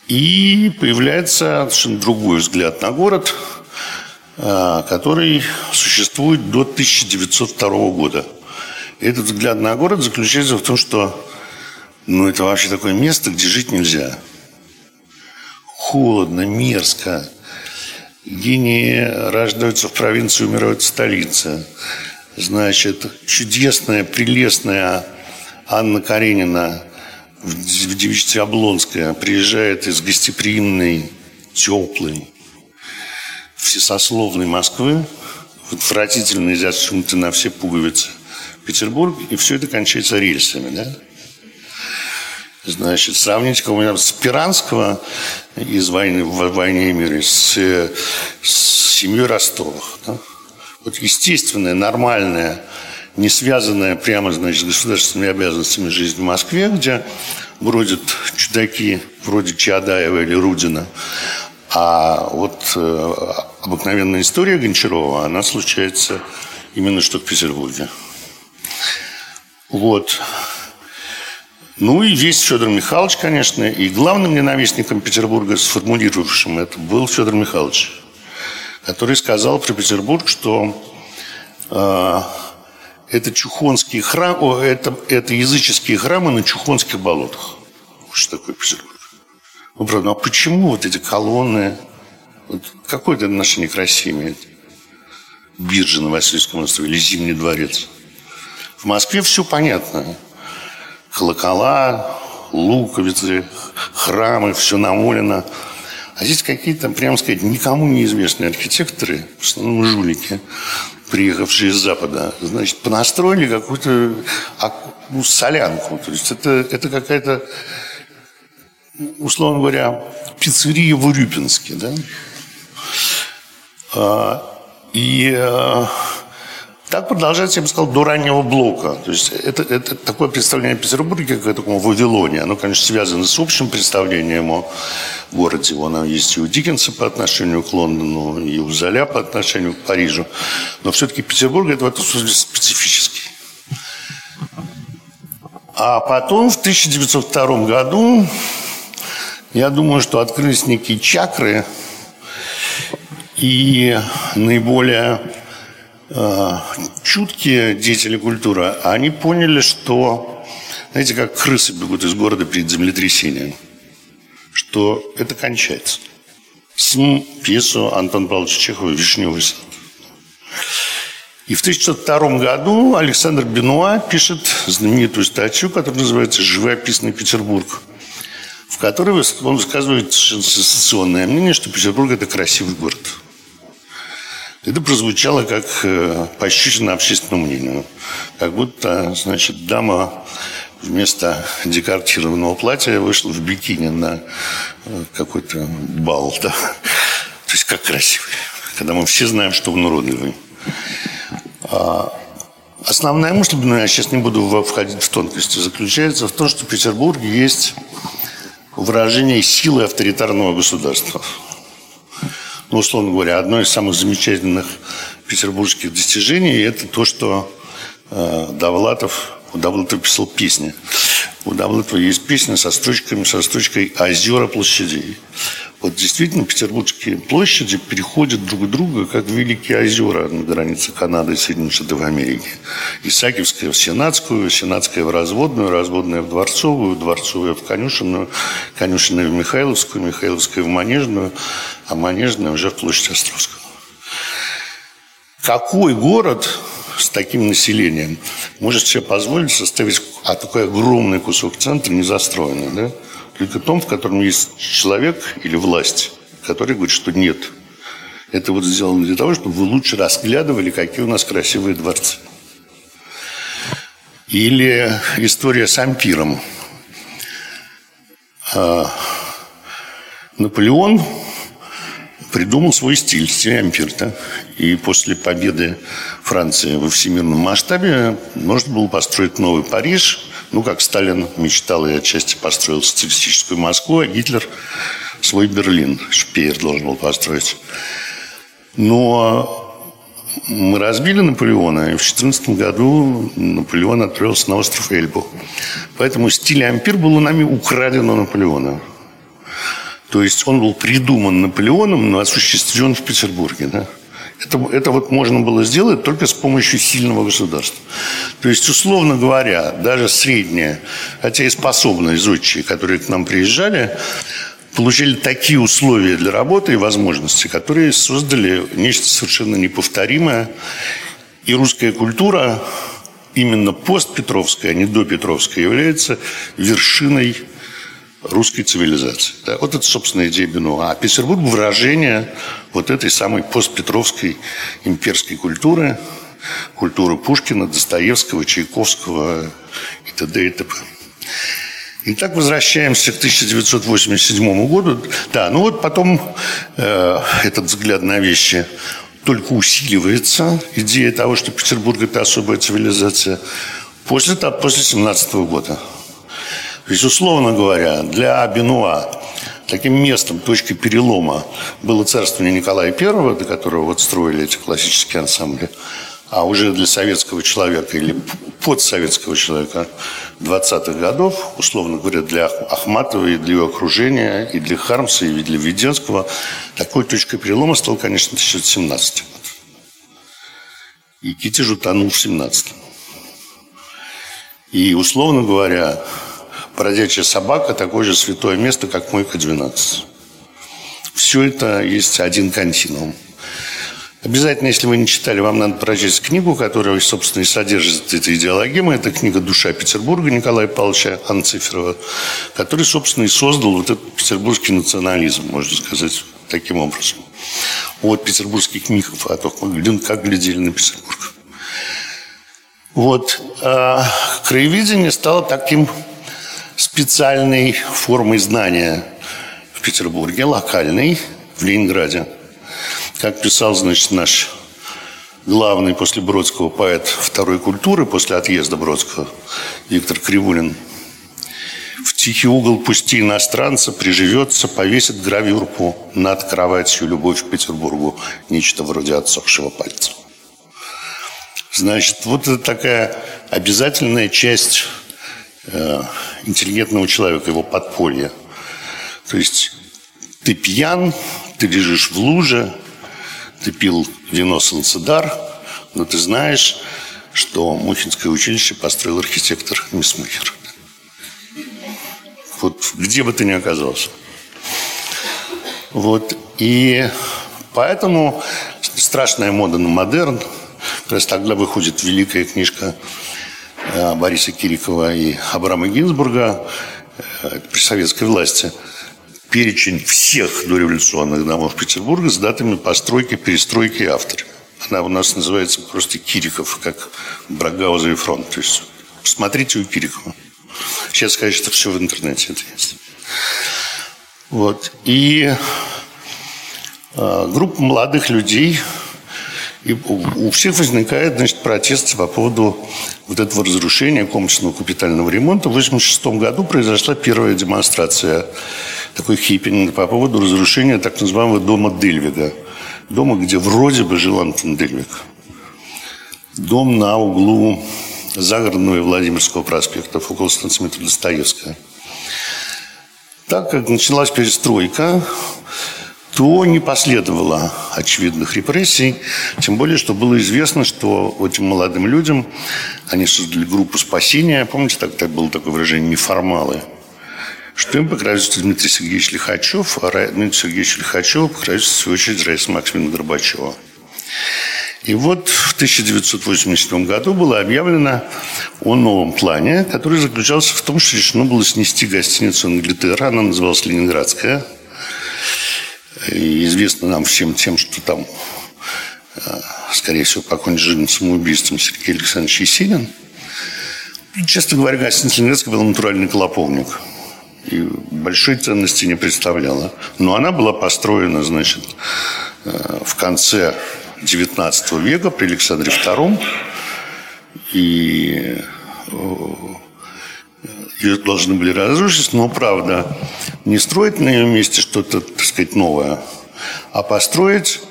и появляется совершенно другой взгляд на город, а, который существует до 1902 года – этот взгляд на город заключается в том, что ну, это вообще такое место, где жить нельзя. Холодно, мерзко. Гении рождаются в провинции, умирают в столице. Значит, чудесная, прелестная Анна Каренина в девичестве Облонская приезжает из гостеприимной, теплой, всесословной Москвы, отвратительно зашунуты на все пуговицы – Петербург, и все это кончается рельсами, да? Значит, сравнить кого-нибудь с Пиранского из войны, в «Войне и мире» с, с семьей Ростовых. Да? Вот естественная, нормальная, не связанная прямо, значит, с государственными обязанностями жизнь в Москве, где бродят чудаки вроде Чадаева или Рудина, а вот э, обыкновенная история Гончарова, она случается именно что в Петербурге. Вот. Ну и весь Федор Михайлович, конечно, и главным ненавистником Петербурга, сформулировавшим это, был Федор Михайлович, который сказал про Петербург, что э, это чухонские храмы, это, это языческие храмы на чухонских болотах. Что такое Петербург? Ну, правда, а почему вот эти колонны, вот какое это отношение к России имеет? Биржа на Васильевском острове или Зимний дворец – в Москве все понятно. Колокола, луковицы, храмы, все намолено. А здесь какие-то, прямо сказать, никому неизвестные архитекторы, в основном жулики, приехавшие из Запада, значит, понастроили какую-то ну, солянку. То есть это, это какая-то, условно говоря, пиццерия в Урюпинске. Да? А, и а, так продолжается, я бы сказал, до раннего блока. То есть это, это такое представление о Петербурге, как о таком Вавилоне. Оно, конечно, связано с общим представлением о городе. Оно есть и у Диккенса по отношению к Лондону, и у Золя по отношению к Парижу. Но все-таки Петербург это в этом смысле специфический. А потом, в 1902 году, я думаю, что открылись некие чакры, и наиболее чуткие деятели культуры, они поняли, что, знаете, как крысы бегут из города перед землетрясением, что это кончается. СМ пьесу Антон Павловича Чехова «Вишневый сад». И в 1902 году Александр Бенуа пишет знаменитую статью, которая называется «Живописный Петербург», в которой он высказывает сенсационное мнение, что Петербург – это красивый город – это прозвучало как э, пощечина общественному мнению. Как будто, значит, дама вместо декортированного платья вышла в бикини на э, какой-то бал. Да? То есть как красиво. Когда мы все знаем, что он уродливый. А основная мысль, но я сейчас не буду входить в тонкости, заключается в том, что в Петербурге есть выражение силы авторитарного государства. Ну, условно говоря, одно из самых замечательных петербургских достижений – это то, что э, Довлатов, Довлатов писал песни. У Довлатова есть песня со строчками, со строчкой «Озера площадей». Вот действительно петербургские площади переходят друг друга, как великие озера на границе Канады и Соединенных Штатов Америки. Исаакиевская в Сенатскую, Сенатская в Разводную, Разводная в Дворцовую, Дворцовая в Конюшенную, Конюшенная в Михайловскую, Михайловская в Манежную, а Манежная уже в площадь Островскую. Какой город с таким населением может себе позволить составить а такой огромный кусок центра не застроенный, да? Только том, в котором есть человек или власть, который говорит, что нет. Это вот сделано для того, чтобы вы лучше разглядывали, какие у нас красивые дворцы. Или история с ампиром. А, Наполеон придумал свой стиль, стиль ампир. Да? И после победы Франции во всемирном масштабе можно было построить новый Париж – ну, как Сталин мечтал и отчасти построил социалистическую Москву, а Гитлер свой Берлин, Шпеер должен был построить. Но мы разбили Наполеона, и в 2014 году Наполеон отправился на остров Эльбу. Поэтому стиль ампир был у нами украден у Наполеона. То есть он был придуман Наполеоном, но осуществлен в Петербурге. Да? Это, это вот можно было сделать только с помощью сильного государства. То есть, условно говоря, даже средние, хотя и способные зодчие, которые к нам приезжали, получили такие условия для работы и возможности, которые создали нечто совершенно неповторимое. И русская культура, именно постпетровская, а не допетровская, является вершиной русской цивилизации. Да, вот это, собственно, идея Бенуа. А Петербург – выражение вот этой самой постпетровской имперской культуры, культуры Пушкина, Достоевского, Чайковского и т.д. и т.п. Итак, возвращаемся к 1987 году. Да, ну вот потом э, этот взгляд на вещи только усиливается. Идея того, что Петербург – это особая цивилизация. После, после 17 года. То есть, условно говоря, для Бенуа таким местом, точкой перелома было царствование Николая I, до которого вот строили эти классические ансамбли, а уже для советского человека или подсоветского человека 20-х годов, условно говоря, для Ахматова и для его окружения, и для Хармса, и для Веденского, такой точкой перелома стал, конечно, 1917 год. И Китеж утонул в 17 И, условно говоря, бродячая собака – такое же святое место, как мойка 12. Все это есть один континуум. Обязательно, если вы не читали, вам надо прочесть книгу, которая, собственно, и содержит эти идеологемы. Это книга «Душа Петербурга» Николая Павловича Анциферова, который, собственно, и создал вот этот петербургский национализм, можно сказать, таким образом. Вот петербургских мифов о том, как глядели на Петербург. Вот. А краеведение стало таким специальной формой знания в Петербурге, локальной, в Ленинграде. Как писал, значит, наш главный после Бродского поэт второй культуры, после отъезда Бродского, Виктор Кривулин. В тихий угол пусти иностранца, приживется, повесит гравюрку над кроватью «Любовь к Петербургу», нечто вроде отсохшего пальца. Значит, вот это такая обязательная часть Э, интеллигентного человека, его подполья. То есть ты пьян, ты лежишь в луже, ты пил вино Санцедар, но ты знаешь, что Мухинское училище построил архитектор Мисмухер. Вот где бы ты ни оказался. Вот. И поэтому страшная мода на модерн. Как раз тогда выходит великая книжка Бориса Кирикова и Абрама Гинзбурга э, при советской власти перечень всех дореволюционных домов Петербурга с датами постройки, перестройки и авторами. Она у нас называется просто Кириков, как Брагауза и фронт. То есть посмотрите у Кирикова. Сейчас, конечно, все в интернете это есть. Вот. И э, группа молодых людей, и у, всех возникает значит, протест по поводу вот этого разрушения комплексного капитального ремонта. В 1986 году произошла первая демонстрация такой хиппинг по поводу разрушения так называемого дома Дельвига. Дома, где вроде бы жил Антон Дельвиг. Дом на углу Загородного и Владимирского проспектов, около станции метро Достоевская. Так как началась перестройка, то не последовало очевидных репрессий, тем более, что было известно, что этим молодым людям они создали группу спасения, помните, тогда было такое выражение «неформалы», что им покровительство Дмитрий Сергеевич Лихачев, а Дмитрий Сергеевич Лихачев покровительство, в свою очередь, Раиса Максимовна Горбачева. И вот в 1987 году было объявлено о новом плане, который заключался в том, что решено было снести гостиницу «Англитера», она называлась «Ленинградская». И известно нам всем тем, что там, э, скорее всего, покончил жизнь самоубийством Сергей Александрович Есенин. Честно говоря, гостиница «Ленинградская» был натуральный клоповник – и большой ценности не представляла. Но она была построена, значит, э, в конце XIX века при Александре II. И э, должны были разрушить, но, правда, не строить на ее месте что-то, так сказать, новое, а построить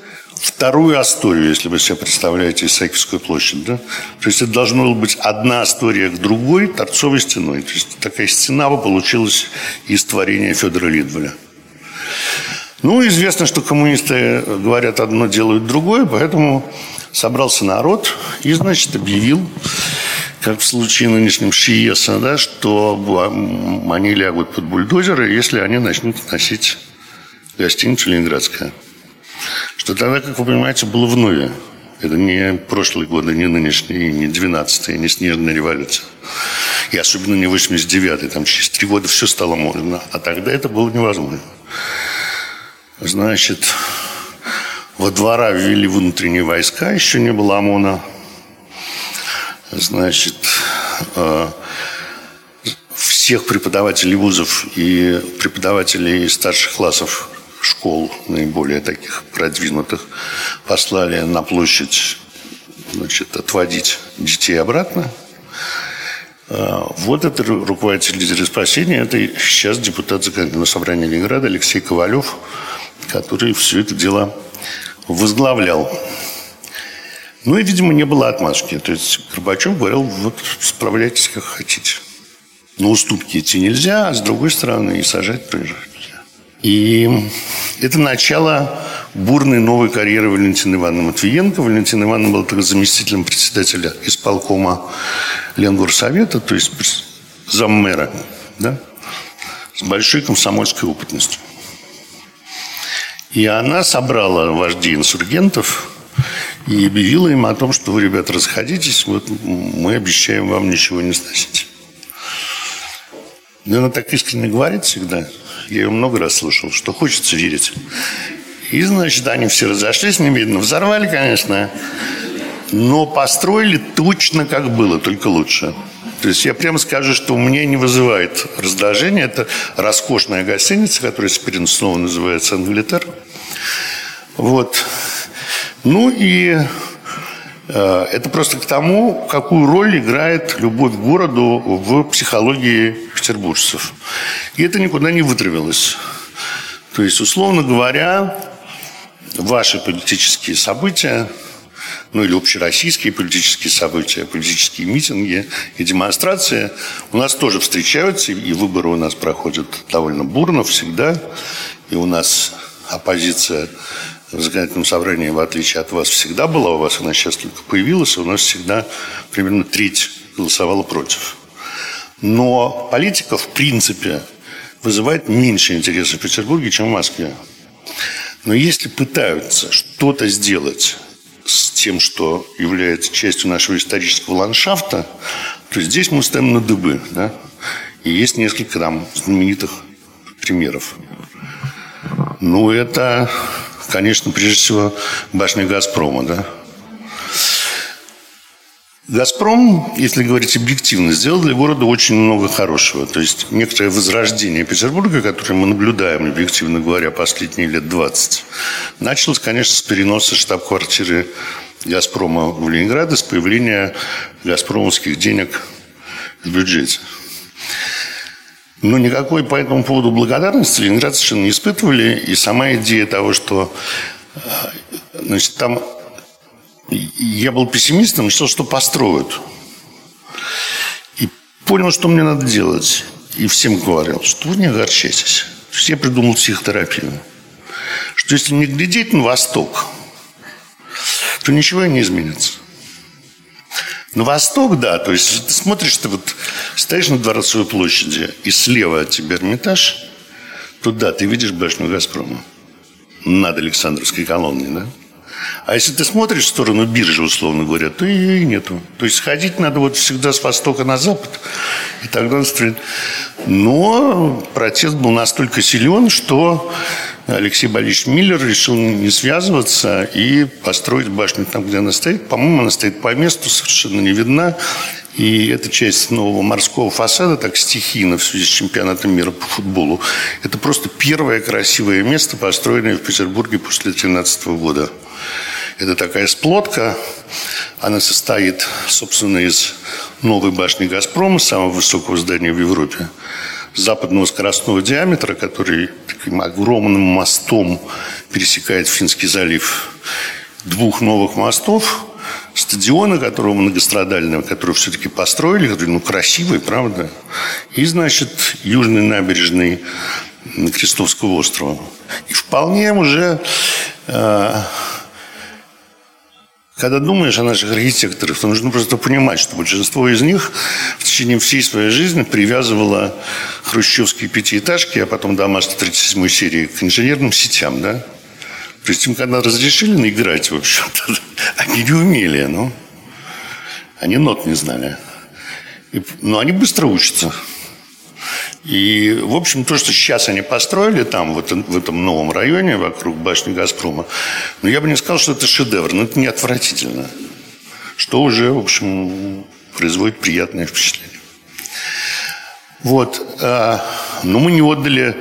вторую Асторию, если вы себе представляете Исаакиевскую площадь. Да? То есть это должно было быть одна Астория к другой торцовой стеной. То есть такая стена бы получилась из творения Федора Лидволя. Ну, известно, что коммунисты говорят одно, делают другое, поэтому собрался народ и, значит, объявил, как в случае нынешнем Шиеса, да, что они лягут под бульдозеры, если они начнут носить гостиницу «Ленинградская». Что тогда, как вы понимаете, было вновь. Это не прошлые годы, не нынешние, не 12-е, не снежная революция. И особенно не 89-й. Там через три года все стало можно. А тогда это было невозможно. Значит, во двора ввели внутренние войска, еще не было ОМОНа. Значит, э, всех преподавателей вузов и преподавателей старших классов школ, наиболее таких продвинутых, послали на площадь значит, отводить детей обратно. А, вот это руководитель лидера спасения, это сейчас депутат Законодательного собрания Ленинграда Алексей Ковалев, который все это дело возглавлял. Ну и, видимо, не было отмашки. То есть Горбачев говорил, вот справляйтесь как хотите. Но уступки идти нельзя, а с другой стороны и сажать тоже. И это начало бурной новой карьеры Валентины Ивановны Матвиенко. Валентина Ивановна была тогда заместителем председателя исполкома Ленгорсовета, то есть заммэра, да, с большой комсомольской опытностью. И она собрала вождей инсургентов и объявила им о том, что вы, ребята, расходитесь, вот мы обещаем вам ничего не сносить. И она так искренне говорит всегда – я ее много раз слышал, что хочется верить. И, значит, они все разошлись, немедленно взорвали, конечно, но построили точно как было, только лучше. То есть я прямо скажу, что у меня не вызывает раздражения. Это роскошная гостиница, которая теперь снова называется «Англитер». Вот. Ну и э, это просто к тому, какую роль играет любовь к городу в психологии петербуржцев. И это никуда не вытравилось. То есть, условно говоря, ваши политические события, ну или общероссийские политические события, политические митинги и демонстрации у нас тоже встречаются, и выборы у нас проходят довольно бурно всегда, и у нас оппозиция в законодательном собрании, в отличие от вас, всегда была, у вас она сейчас только появилась, у нас всегда примерно треть голосовала против. Но политика, в принципе, вызывает меньше интереса в Петербурге, чем в Москве. Но если пытаются что-то сделать с тем, что является частью нашего исторического ландшафта, то здесь мы стоим на дыбы. Да? И есть несколько там знаменитых примеров. Ну, это, конечно, прежде всего башня «Газпрома». Да? «Газпром», если говорить объективно, сделал для города очень много хорошего. То есть некоторое возрождение Петербурга, которое мы наблюдаем, объективно говоря, последние лет 20, началось, конечно, с переноса штаб-квартиры «Газпрома» в Ленинград и с появления газпромовских денег в бюджете. Но никакой по этому поводу благодарности Ленинград совершенно не испытывали. И сама идея того, что э, значит, там я был пессимистом, считал, что построят. И понял, что мне надо делать. И всем говорил, что вы не огорчайтесь. Я придумал психотерапию. Что если не глядеть на восток, то ничего и не изменится. На восток, да, то есть ты смотришь, ты вот стоишь на Дворцовой площади, и слева от тебя Эрмитаж, то да, ты видишь башню «Газпрома» над Александровской колонной, да? А если ты смотришь в сторону биржи, условно говоря, то ее и нету. То есть ходить надо вот всегда с востока на запад, и тогда он стоит. Но протест был настолько силен, что Алексей Борисович Миллер решил не связываться и построить башню там, где она стоит. По-моему, она стоит по месту, совершенно не видна. И эта часть нового морского фасада, так стихийно в связи с чемпионатом мира по футболу, это просто первое красивое место, построенное в Петербурге после 2013 года. Это такая сплотка. Она состоит, собственно, из новой башни «Газпрома», самого высокого здания в Европе, западного скоростного диаметра, который таким огромным мостом пересекает Финский залив, двух новых мостов, стадиона, которого многострадального, который все-таки построили, который, ну, красивый, правда, и, значит, южной набережной Крестовского острова. И вполне уже э, когда думаешь о наших архитекторах, то нужно просто понимать, что большинство из них в течение всей своей жизни привязывало хрущевские пятиэтажки, а потом дома 137 серии к инженерным сетям, да? То есть им когда разрешили наиграть, в общем-то, они не умели, ну. Они нот не знали. И, но они быстро учатся. И, в общем, то, что сейчас они построили там, вот в этом новом районе, вокруг башни «Газпрома», ну, я бы не сказал, что это шедевр, но это не отвратительно. Что уже, в общем, производит приятное впечатление. Вот. А, но мы не отдали...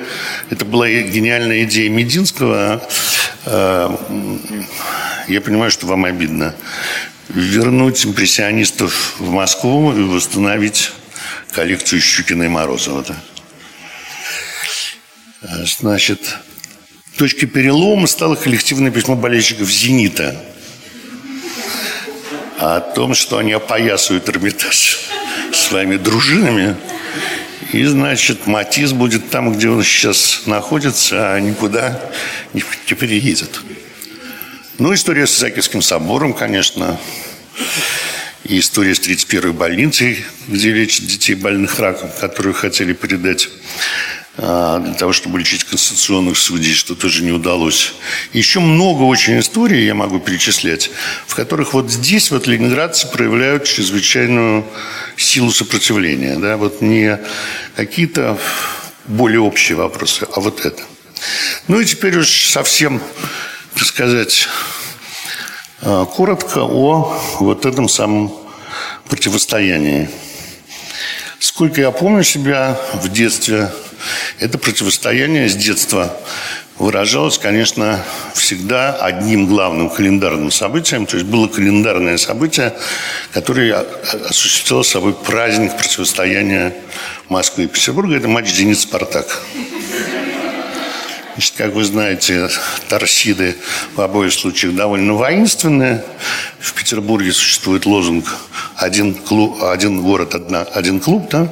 Это была гениальная идея Мединского. А, я понимаю, что вам обидно. Вернуть импрессионистов в Москву и восстановить коллекцию Щукина и Морозова. Да? Значит, точкой перелома стало коллективное письмо болельщиков «Зенита» о том, что они опоясывают Эрмитаж своими дружинами. И, значит, Матис будет там, где он сейчас находится, а никуда не, не переедет. Ну, история с Исаакиевским собором, конечно, и история с 31-й больницей, где лечат детей больных раком, которую хотели передать а, для того, чтобы лечить конституционных судей, что тоже не удалось. Еще много очень историй я могу перечислять, в которых вот здесь вот ленинградцы проявляют чрезвычайную силу сопротивления. Да? Вот не какие-то более общие вопросы, а вот это. Ну и теперь уж совсем, так сказать, коротко о вот этом самом противостоянии. Сколько я помню себя в детстве – это противостояние с детства выражалось, конечно, всегда одним главным календарным событием. То есть было календарное событие, которое осуществляло собой праздник противостояния Москвы и Петербурга. Это матч «Зенит-Спартак». Значит, как вы знаете, торсиды в обоих случаях довольно воинственные. В Петербурге существует лозунг «один, клуб, один город, одна, один клуб». Да?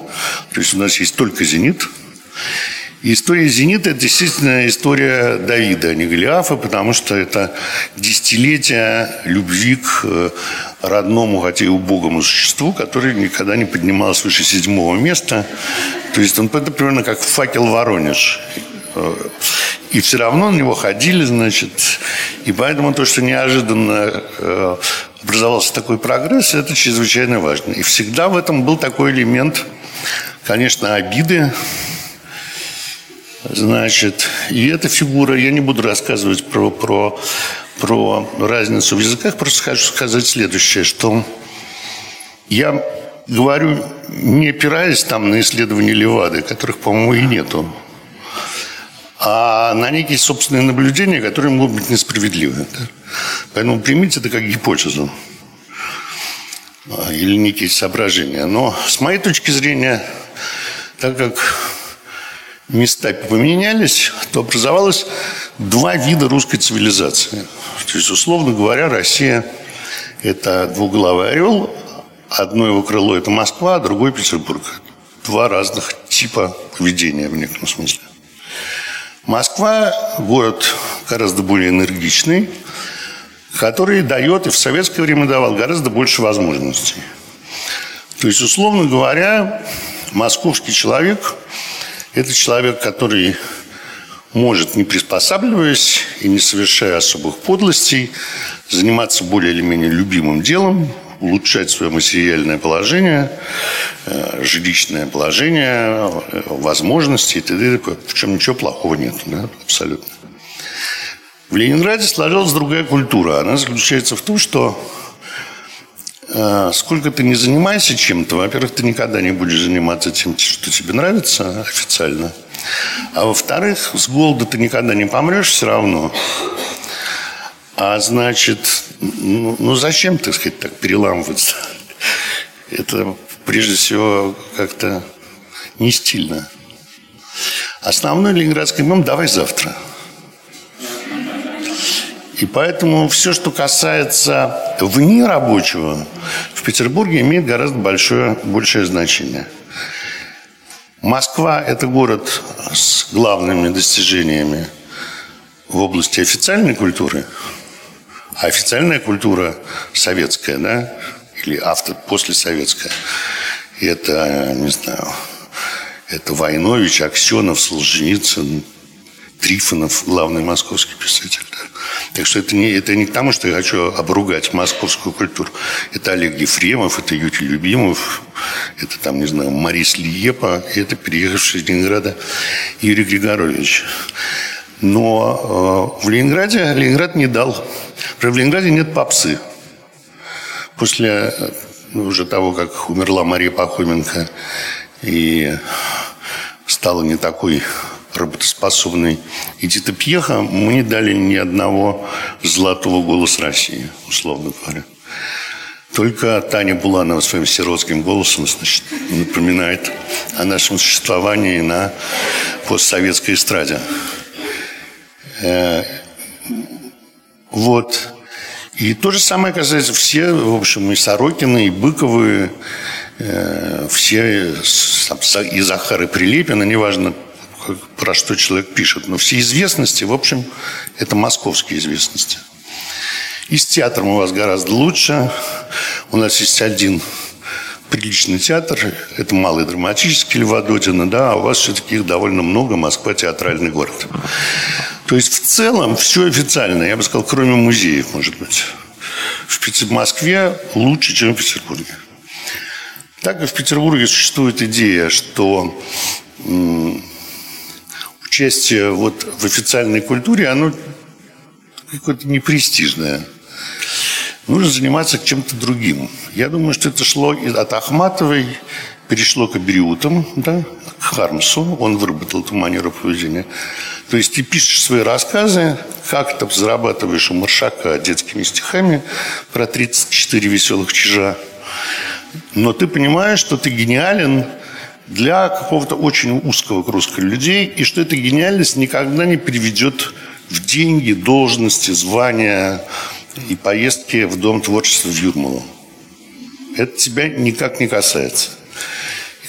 То есть у нас есть только «Зенит», История «Зенита» – это действительно история Давида, а не Голиафа, потому что это десятилетия любви к э, родному, хотя и убогому существу, который никогда не поднимался выше седьмого места. То есть он это примерно как факел Воронеж. И все равно на него ходили, значит. И поэтому то, что неожиданно э, образовался такой прогресс, это чрезвычайно важно. И всегда в этом был такой элемент, конечно, обиды, Значит, и эта фигура, я не буду рассказывать про, про, про разницу в языках, просто хочу сказать следующее, что Я говорю, не опираясь там на исследования Левады, которых, по-моему, и нету, а на некие собственные наблюдения, которые могут быть несправедливы. Да? Поэтому примите это как гипотезу а, или некие соображения. Но с моей точки зрения, так как места поменялись, то образовалось два вида русской цивилизации. То есть, условно говоря, Россия – это двуглавый орел, одно его крыло – это Москва, а другой – Петербург. Два разных типа поведения в некотором смысле. Москва – город гораздо более энергичный, который дает и в советское время давал гораздо больше возможностей. То есть, условно говоря, московский человек – это человек, который может, не приспосабливаясь и не совершая особых подлостей, заниматься более или менее любимым делом, улучшать свое материальное положение, э, жилищное положение, возможности и т.д. В чем ничего плохого нет, да, абсолютно. В Ленинграде сложилась другая культура. Она заключается в том, что э, сколько ты не занимайся чем-то, во-первых, ты никогда не будешь заниматься тем, что тебе нравится официально. А во-вторых, с голода ты никогда не помрешь все равно. А значит, ну, ну зачем, так сказать, так переламываться? Это прежде всего как-то не стильно. Основной ленинградский мем «давай завтра». И поэтому все, что касается вне рабочего, в Петербурге имеет гораздо большое, большее значение. Москва – это город с главными достижениями в области официальной культуры – а официальная культура советская, да, или автор послесоветская, это, не знаю, это Войнович, Аксенов, Солженицын, Трифонов, главный московский писатель. Да. Так что это не, это не к тому, что я хочу обругать московскую культуру. Это Олег Ефремов, это Юрий Любимов, это там, не знаю, Марис Лиепа, это переехавший из Ленинграда Юрий Григорович. Но э, в Ленинграде Ленинград не дал. В Ленинграде нет попсы. После э, уже того, как умерла Мария Пахоменко и стала не такой работоспособной Эдита Пьеха, мы не дали ни одного золотого голоса России, условно говоря. Только Таня Буланова своим сиротским голосом значит, напоминает о нашем существовании на постсоветской эстраде. Э, вот. И то же самое касается все, в общем, и Сорокины, и Быковы, э, все, и Захар, и Прилепина, неважно, про что человек пишет, но все известности, в общем, это московские известности. И с театром у вас гораздо лучше. У нас есть один приличный театр, это малый драматический Львододина, да, а у вас все-таки их довольно много, Москва театральный город. То есть в целом все официально, я бы сказал, кроме музеев, может быть. В Москве лучше, чем в Петербурге. Так и в Петербурге существует идея, что участие вот в официальной культуре, оно какое-то непрестижное. Нужно заниматься чем-то другим. Я думаю, что это шло от Ахматовой, перешло к Абериутам, да, Хармсу. Он выработал эту манеру поведения. То есть ты пишешь свои рассказы, как то зарабатываешь у Маршака детскими стихами про 34 веселых чижа. Но ты понимаешь, что ты гениален для какого-то очень узкого круга людей, и что эта гениальность никогда не приведет в деньги, должности, звания и поездки в Дом творчества в Юрмалу. Это тебя никак не касается.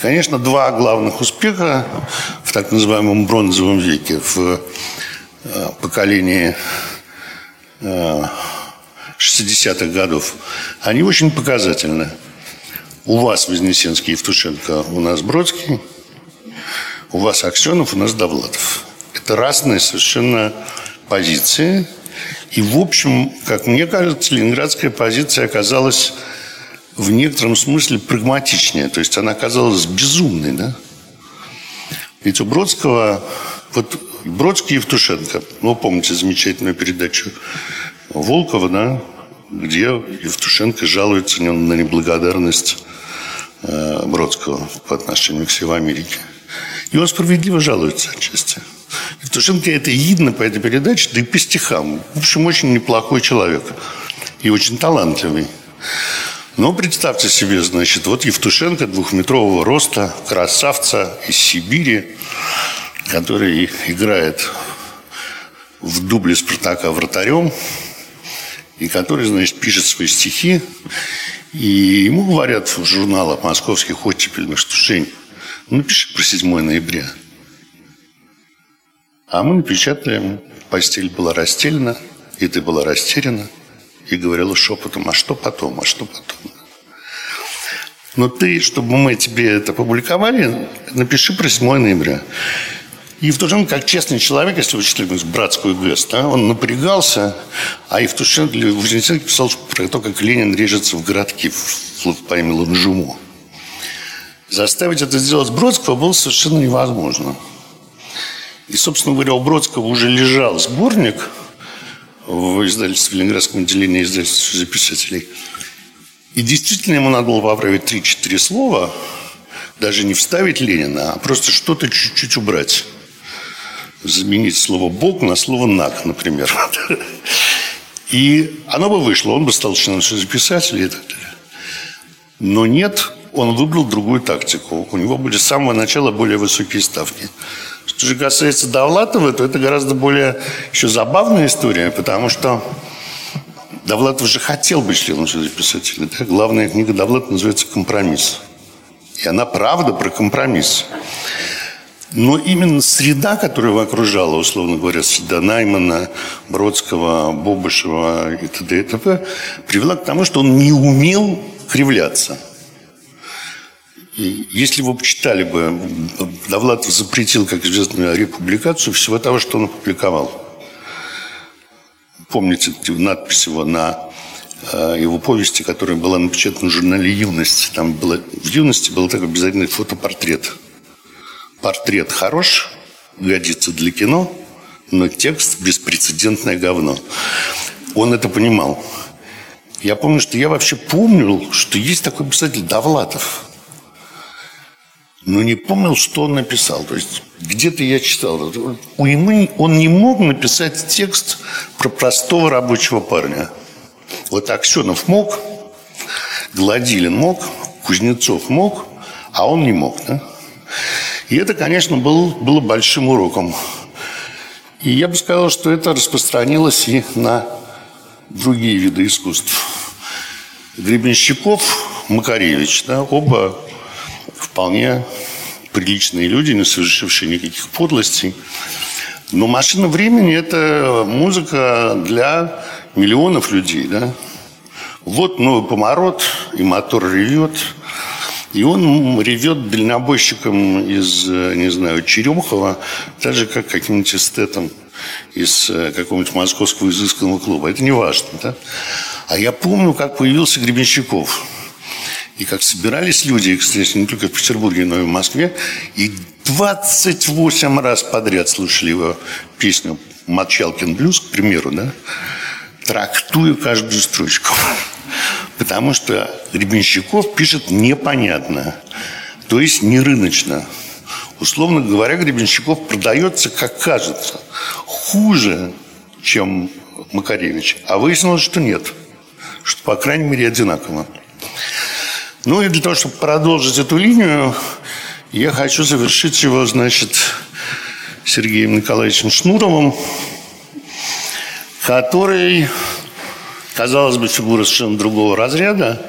Конечно, два главных успеха в так называемом бронзовом веке, в э, поколении 60-х э, годов, они очень показательны. У вас Вознесенский и Евтушенко, у нас Бродский, у вас Аксенов, у нас Довлатов. Это разные совершенно позиции. И, в общем, как мне кажется, ленинградская позиция оказалась в некотором смысле прагматичнее. То есть она оказалась безумной, да? Ведь у Бродского, вот Бродский и Евтушенко, ну, помните замечательную передачу Волкова, да, где Евтушенко жалуется на неблагодарность э, Бродского по отношению к Североамерике. И он справедливо жалуется отчасти. Евтушенко это видно по этой передаче, да и по стихам. В общем, очень неплохой человек. И очень талантливый. Но представьте себе, значит, вот Евтушенко двухметрового роста, красавца из Сибири, который играет в дубле Спартака вратарем, и который, значит, пишет свои стихи. И ему говорят в журналах московских оттепельных, что Жень, ну, напиши про 7 ноября. А мы напечатаем, постель была расстелена, и ты была растеряна, и говорила шепотом, а что потом, а что потом. Но ты, чтобы мы тебе это публиковали, напиши про 7 ноября. И Евтушенко, как честный человек, если вы читали «Братскую ГЭС», да, он напрягался, а Евтушенко для Вознесенко писал про то, как Ленин режется в городке в поэме «Лунжумо». Заставить это сделать Бродского было совершенно невозможно. И, собственно говоря, у Бродского уже лежал сборник в издательстве Ленинградском отделении издательства записателей. И действительно ему надо было поправить 3-4 слова, даже не вставить Ленина, а просто что-то чуть-чуть убрать заменить слово «бог» на слово «нак», например. И оно бы вышло, он бы стал членом Союза писателей и так далее. Но нет, он выбрал другую тактику. У него были с самого начала более высокие ставки. Что же касается Довлатова, то это гораздо более еще забавная история, потому что Довлатов же хотел быть членом Союза писателей. Да? Главная книга Довлатова называется «Компромисс». И она правда про компромисс. Но именно среда, которая его окружала, условно говоря, среда Наймана, Бродского, Бобышева и т.д. и т.п., привела к тому, что он не умел кривляться. Если вы почитали бы, Довлатов запретил, как известно, републикацию всего того, что он опубликовал. Помните надпись его на э, его повести, которая была напечатана в журнале «Юность». Там было, в «Юности» был такой обязательный фотопортрет – портрет хорош, годится для кино, но текст беспрецедентное говно. Он это понимал. Я помню, что я вообще помнил, что есть такой писатель Довлатов. Но не помнил, что он написал. То есть где-то я читал. У ему он не мог написать текст про простого рабочего парня. Вот Аксенов мог, Гладилин мог, Кузнецов мог, а он не мог. Да? И это, конечно, был, было большим уроком. И я бы сказал, что это распространилось и на другие виды искусств. Гребенщиков, Макаревич, да, оба вполне приличные люди, не совершившие никаких подлостей. Но «Машина времени» – это музыка для миллионов людей. Да? Вот новый поворот, и мотор ревет – и он ревет дальнобойщиком из, не знаю, Черемхова, так же, как каким-нибудь эстетом из э, какого-нибудь московского изысканного клуба. Это не важно, да? А я помню, как появился Гребенщиков. И как собирались люди, кстати, не только в Петербурге, но и в Москве, и 28 раз подряд слушали его песню «Матчалкин блюз», к примеру, да? Трактую каждую строчку. Потому что Гребенщиков пишет непонятно, то есть не рыночно. Условно говоря, Гребенщиков продается, как кажется, хуже, чем Макаревич. А выяснилось, что нет. Что, по крайней мере, одинаково. Ну и для того, чтобы продолжить эту линию, я хочу завершить его, значит, Сергеем Николаевичем Шнуровым, который Казалось бы, фигура совершенно другого разряда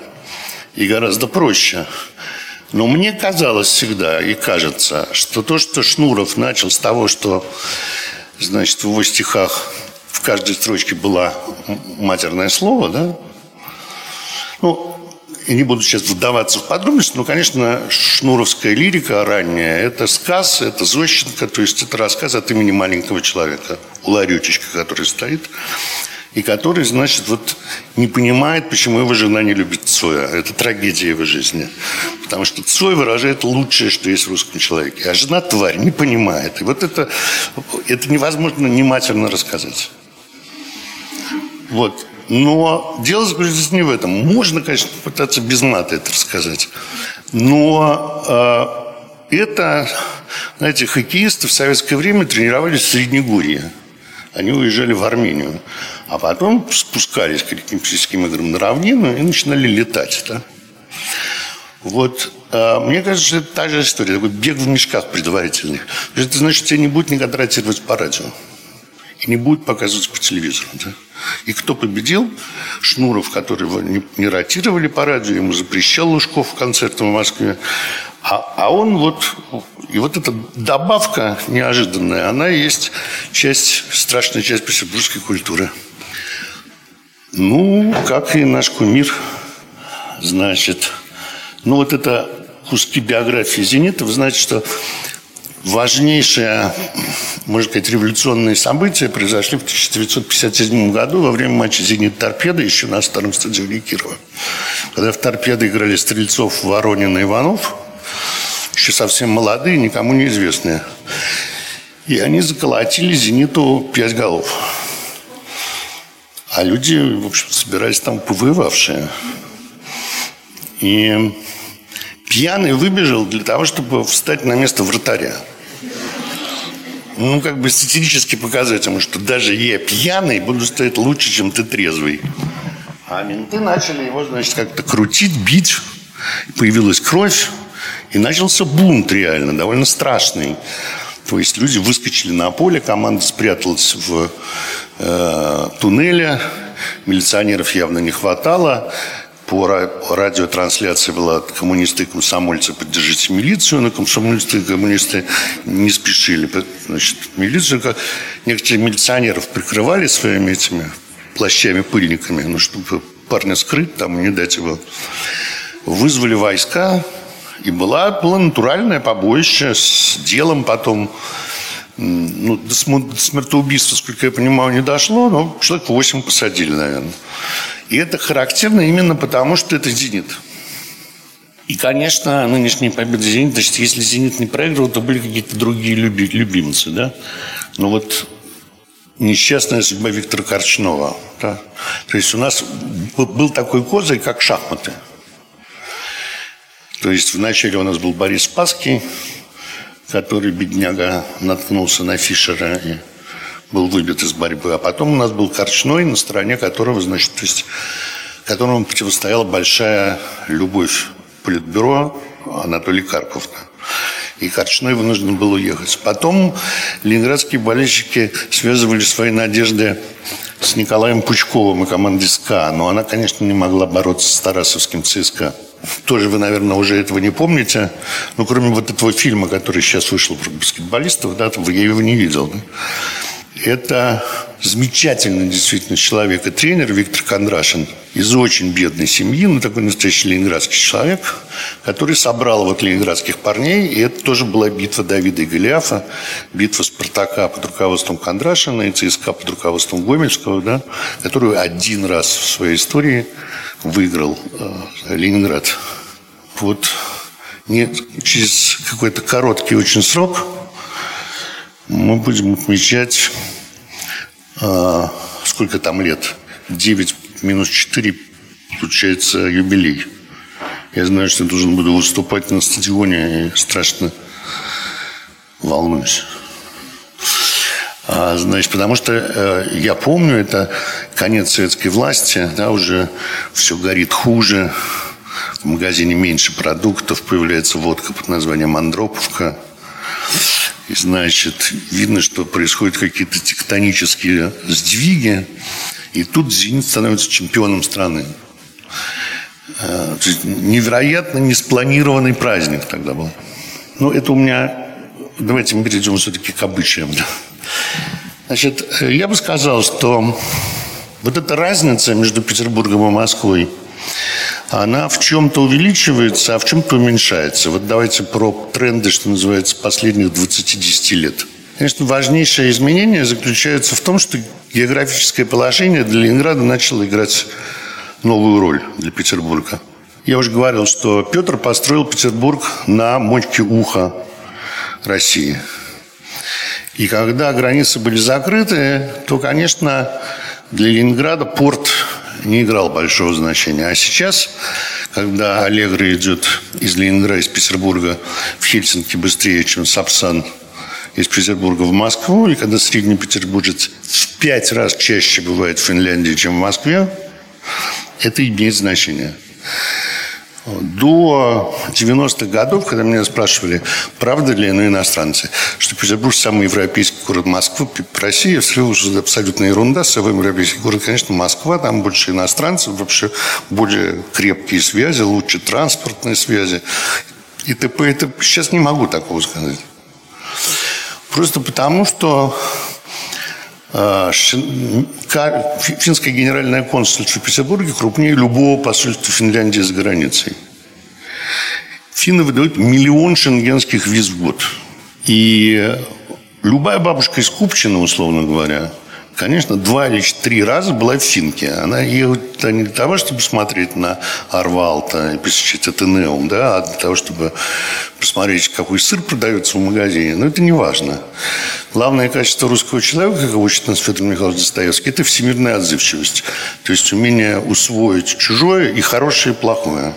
и гораздо проще. Но мне казалось всегда и кажется, что то, что Шнуров начал с того, что, значит, в его стихах в каждой строчке было матерное слово, да, ну, и не буду сейчас вдаваться в подробности, но, конечно, шнуровская лирика ранняя – это сказ, это Зощенко, то есть это рассказ от имени маленького человека, Ларючечка, который стоит и который, значит, вот не понимает, почему его жена не любит Цоя. Это трагедия его жизни. Потому что Цой выражает лучшее, что есть в русском человеке. А жена тварь не понимает. И вот это, это невозможно внимательно рассказать. Вот. Но дело заключается не в этом. Можно, конечно, попытаться без мата это рассказать. Но э, это, знаете, хоккеисты в советское время тренировались в Среднегорье. Они уезжали в Армению. А потом спускались к Олимпийским играм на равнину и начинали летать. Да? Вот э, мне кажется, что это та же история, такой бег в мешках предварительный. Это значит, тебя не будет никогда ротировать по радио. И не будет показывать по телевизору. Да? И кто победил? Шнуров, который его не, не ротировали по радио, ему запрещал Лужков концертом в Москве. А, а он вот... И вот эта добавка неожиданная, она есть часть, страшная часть петербургской культуры. Ну, как и наш кумир, значит... Ну, вот это куски биографии «Зенита», вы знаете, что важнейшие, можно сказать, революционные события произошли в 1957 году во время матча «Зенит-Торпеда» еще на старом стадионе Кирова. Когда в «Торпедо» играли Стрельцов, Воронин и Иванов, еще совсем молодые, никому неизвестные. И они заколотили «Зениту» пять голов. А люди, в общем, собирались там повоевавшие. И пьяный выбежал для того, чтобы встать на место вратаря. Ну, как бы сатирически показать ему, что даже я пьяный буду стоять лучше, чем ты трезвый. А менты начали его, значит, как-то крутить, бить. Появилась кровь. И начался бунт реально, довольно страшный. То есть люди выскочили на поле, команда спряталась в э, туннеле, милиционеров явно не хватало по радиотрансляции была коммунисты и комсомольцы «Поддержите милицию», но комсомольцы и коммунисты не спешили. Значит, милицию, как некоторые милиционеров прикрывали своими этими плащами-пыльниками, ну, чтобы парня скрыть там не дать его. Вызвали войска, и была, было натуральное побоище с делом потом ну, до смертоубийства, сколько я понимаю, не дошло, но человек 8 посадили, наверное. И это характерно именно потому, что это «Зенит». И, конечно, нынешняя победа «Зенита», значит, если «Зенит» не проигрывал, то были какие-то другие люби, любимцы, да? Но вот несчастная судьба Виктора Корчнова. Да? То есть у нас был такой козырь, как шахматы. То есть вначале у нас был Борис Спасский, который, бедняга, наткнулся на Фишера и был выбит из борьбы. А потом у нас был Корчной, на стороне которого, значит, то есть, которому противостояла большая любовь Политбюро Анатолий Карпов. И Корчной вынужден был уехать. Потом ленинградские болельщики связывали свои надежды с Николаем Пучковым и командой СКА. Но она, конечно, не могла бороться с Тарасовским ЦСКА. Тоже вы, наверное, уже этого не помните. Но кроме вот этого фильма, который сейчас вышел про баскетболистов, да, я его не видел. Да? Это замечательный действительно человек и тренер Виктор Кондрашин из очень бедной семьи, ну такой настоящий ленинградский человек, который собрал вот ленинградских парней, и это тоже была битва Давида и Голиафа, битва Спартака под руководством Кондрашина и ЦСКА под руководством Гомельского, да, которую один раз в своей истории выиграл э, Ленинград. Вот нет, через какой-то короткий очень срок мы будем отмечать а, сколько там лет? 9 минус 4 получается юбилей. Я знаю, что я должен буду выступать на стадионе и страшно волнуюсь. А, значит, потому что э, я помню, это конец советской власти, да, уже все горит хуже, в магазине меньше продуктов, появляется водка под названием «Андроповка». И, значит, видно, что происходят какие-то тектонические сдвиги. И тут «Зенит» становится чемпионом страны. Э, невероятно неспланированный праздник тогда был. Ну, это у меня... Давайте мы перейдем все-таки к обычаям. Значит, э, я бы сказал, что вот эта разница между Петербургом и Москвой – она в чем-то увеличивается, а в чем-то уменьшается. Вот давайте про тренды, что называется, последних 20-10 лет. Конечно, важнейшее изменение заключается в том, что географическое положение для Ленинграда начало играть новую роль для Петербурга. Я уже говорил, что Петр построил Петербург на мочке уха России. И когда границы были закрыты, то, конечно, для Ленинграда порт не играл большого значения. А сейчас, когда Аллегра идет из Ленинграда, из Петербурга в Хельсинки быстрее, чем Сапсан из Петербурга в Москву, и когда средний петербуржец в пять раз чаще бывает в Финляндии, чем в Москве, это имеет значение. До 90-х годов, когда меня спрашивали, правда ли, ну, иностранцы, что Петербург самый европейский город Москвы по России, я сказал, что это абсолютно ерунда. Самый европейский город, конечно, Москва, там больше иностранцев, вообще более крепкие связи, лучше транспортные связи и т.п. Это сейчас не могу такого сказать. Просто потому, что финское генеральное консульство в Петербурге крупнее любого посольства Финляндии за границей. Финны выдают миллион шенгенских виз в год. И любая бабушка из Купчина, условно говоря, конечно, два или три раза была в Финке. Она туда не для того, чтобы смотреть на Арвалта и посещать Атенеум, да, а для того, чтобы посмотреть, какой сыр продается в магазине. Но это не важно. Главное качество русского человека, как учит нас Федор Михайлович Достоевский, это всемирная отзывчивость. То есть умение усвоить чужое и хорошее, и плохое.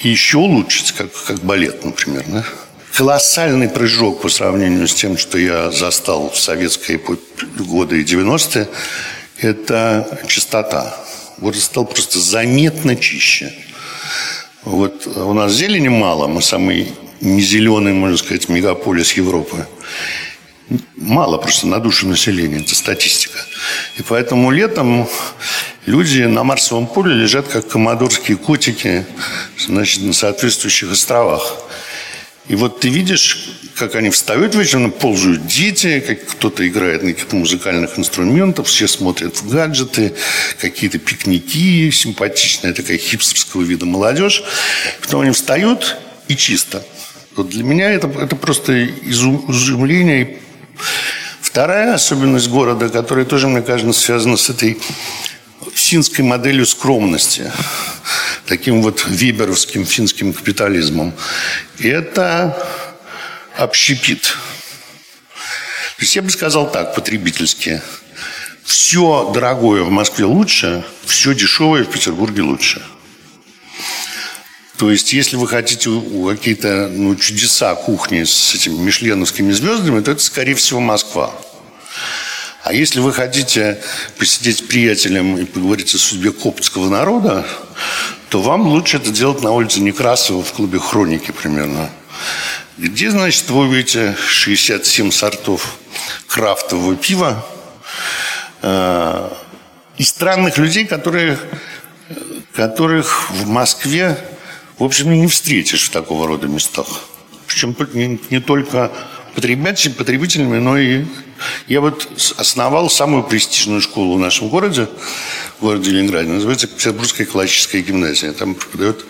И еще улучшить, как, как балет, например, да? Колоссальный прыжок по сравнению с тем, что я застал в советские годы и 90-е, это чистота. Город стал просто заметно чище. Вот у нас зелени мало, мы самый не зеленый, можно сказать, мегаполис Европы. Мало просто на душу населения, это статистика. И поэтому летом люди на Марсовом поле лежат, как комодорские котики, значит, на соответствующих островах. И вот ты видишь, как они встают вечером, ползают дети, как кто-то играет на каких-то музыкальных инструментах, все смотрят в гаджеты, какие-то пикники, симпатичная такая хипстерского вида молодежь. Потом они встают и чисто. Вот для меня это, это просто изумление. Вторая особенность города, которая тоже, мне кажется, связана с этой финской моделью скромности таким вот виберовским финским капитализмом. И это общепит. То есть я бы сказал так, потребительски. Все дорогое в Москве лучше, все дешевое в Петербурге лучше. То есть, если вы хотите какие-то ну, чудеса кухни с этими мишленовскими звездами, то это, скорее всего, Москва. А если вы хотите посидеть с приятелем и поговорить о судьбе коптского народа, то вам лучше это делать на улице Некрасова в клубе «Хроники» примерно. Где, значит, вы увидите 67 сортов крафтового пива э, и странных людей, которые, которых в Москве, в общем, не встретишь в такого рода местах. Причем не, не только потребителями, потребителями, но и я вот основал самую престижную школу в нашем городе, в городе Ленинграде, называется Петербургская классическая гимназия. Там преподает,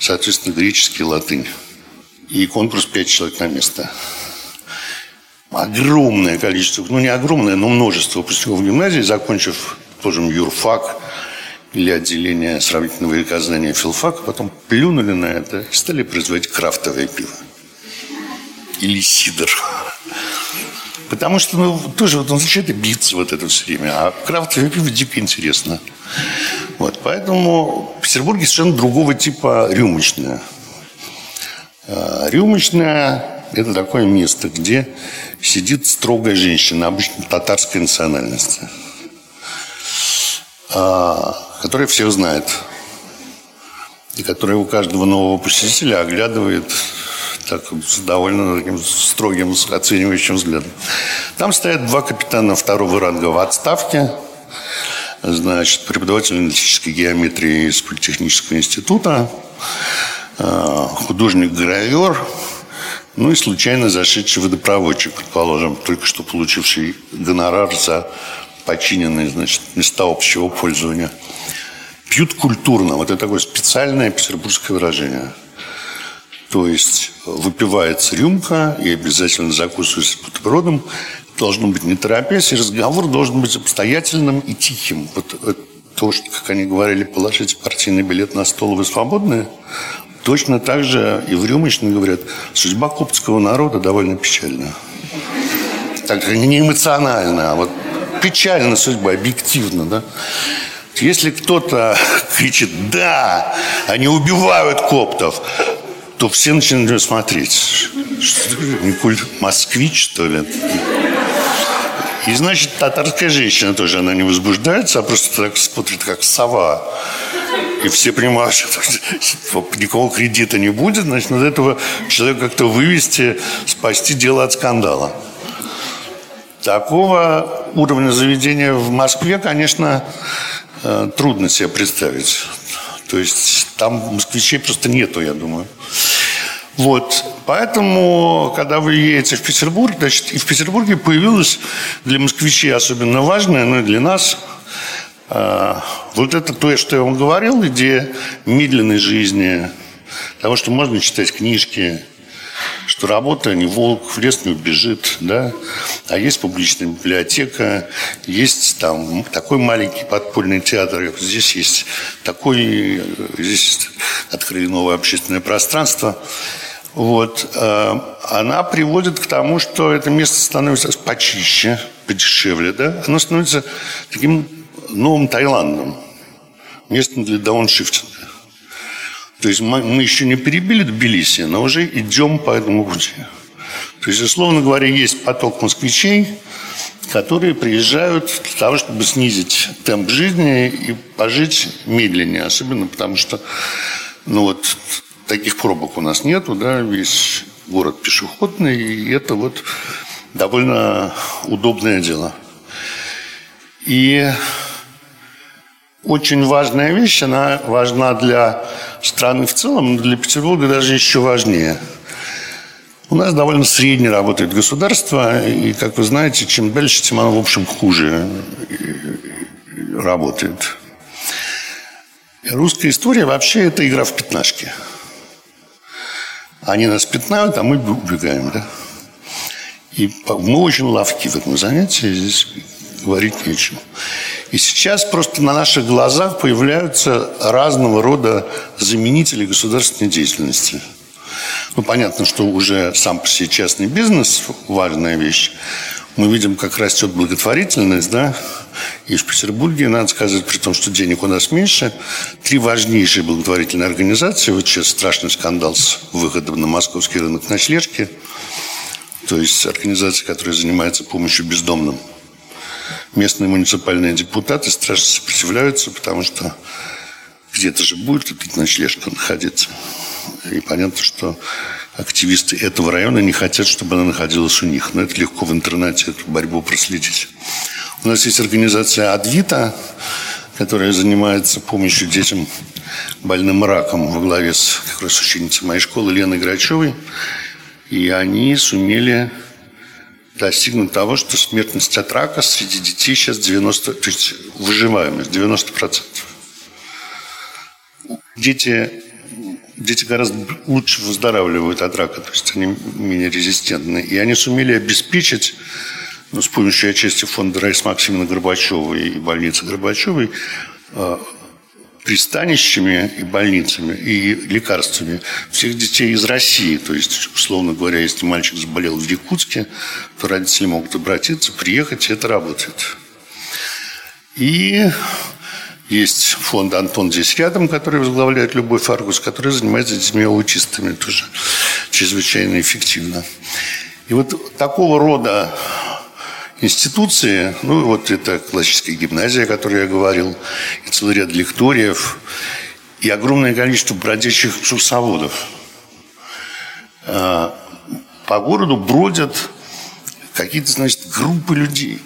соответственно, греческий латынь. И конкурс пять человек на место. Огромное количество, ну не огромное, но множество выпускников гимназии, закончив тоже юрфак или отделение сравнительного языка филфак, потом плюнули на это и стали производить крафтовое пиво или сидр. Потому что, ну, тоже вот он начинает биться вот это все время. А крафтовое пиво дико интересно. Вот, поэтому в Петербурге совершенно другого типа рюмочная. А, рюмочная – это такое место, где сидит строгая женщина, обычно татарской национальности, а, которая всех знает. И которая у каждого нового посетителя оглядывает так, с довольно таким строгим оценивающим взглядом. Там стоят два капитана второго ранга в отставке, значит, преподаватель аналитической геометрии из Политехнического института, э, художник-гравер, ну и случайно зашедший водопроводчик, предположим, только что получивший гонорар за подчиненные, значит, места общего пользования. Пьют культурно. Вот это такое специальное петербургское выражение – то есть выпивается рюмка и обязательно закусывается бутербродом. Должно быть не торопясь, и разговор должен быть обстоятельным и тихим. Вот то, что, как они говорили, положите партийный билет на стол, вы свободны. Точно так же и в рюмочной говорят, судьба коптского народа довольно печальна. Так не эмоционально, а вот печальна судьба, объективно, да. если кто-то кричит «да», они убивают коптов, то все начинают смотреть. Что, не культ москвич, что ли? И, значит, татарская женщина тоже, она не возбуждается, а просто так смотрит, как сова. И все понимают, что никакого кредита не будет, значит, надо этого человека как-то вывести, спасти дело от скандала. Такого уровня заведения в Москве, конечно, э, трудно себе представить. То есть там москвичей просто нету, я думаю. Вот. Поэтому, когда вы едете в Петербург, значит, и в Петербурге появилось для москвичей особенно важное, ну и для нас, э, вот это то, что я вам говорил, идея медленной жизни, того, что можно читать книжки, что работа не волк, в лес не убежит, да, а есть публичная библиотека, есть там такой маленький подпольный театр, здесь есть такой, здесь открыли новое общественное пространство. Вот, э, она приводит к тому, что это место становится почище, подешевле, да, оно становится таким новым Таиландом, местом для дауншифтинга. То есть мы, мы еще не перебили Тбилиси, но уже идем по этому пути. То есть, условно говоря, есть поток москвичей, которые приезжают для того, чтобы снизить темп жизни и пожить медленнее. Особенно потому, что ну вот, таких пробок у нас нету, да, весь город пешеходный, и это вот довольно удобное дело. И очень важная вещь, она важна для страны в целом, но для Петербурга даже еще важнее. У нас довольно средне работает государство, и, как вы знаете, чем дальше, тем оно, в общем, хуже работает. русская история вообще это игра в пятнашки. Они нас пятнают, а мы убегаем, да? И мы очень ловки в этом занятии, здесь говорить нечего. И сейчас просто на наших глазах появляются разного рода заменители государственной деятельности. Ну, понятно, что уже сам по себе частный бизнес – важная вещь. Мы видим, как растет благотворительность, да, и в Петербурге, надо сказать, при том, что денег у нас меньше, три важнейшие благотворительные организации, вот сейчас страшный скандал с выходом на московский рынок ночлежки, то есть организация, которая занимается помощью бездомным – местные муниципальные депутаты страшно сопротивляются, потому что где-то же будет этот ночлежка находиться. И понятно, что активисты этого района не хотят, чтобы она находилась у них. Но это легко в интернете эту борьбу проследить. У нас есть организация «Адвита», которая занимается помощью детям больным раком во главе с как раз ученицей моей школы Леной Грачевой. И они сумели достигнуть того, что смертность от рака среди детей сейчас 90, то есть выживаемость 90%. Дети, дети гораздо лучше выздоравливают от рака, то есть они менее резистентны. И они сумели обеспечить ну, с помощью отчасти фонда Райс Максимина Горбачевой и больницы Горбачевой э, пристанищами и больницами, и лекарствами всех детей из России. То есть, условно говоря, если мальчик заболел в Якутске, то родители могут обратиться, приехать, и это работает. И есть фонд «Антон» здесь рядом, который возглавляет Любовь Фаргус, который занимается детьми аутистами тоже чрезвычайно эффективно. И вот такого рода институции, ну вот это классическая гимназия, о которой я говорил, и целый ряд лекториев, и огромное количество бродячих экскурсоводов. А, по городу бродят какие-то, значит, группы людей.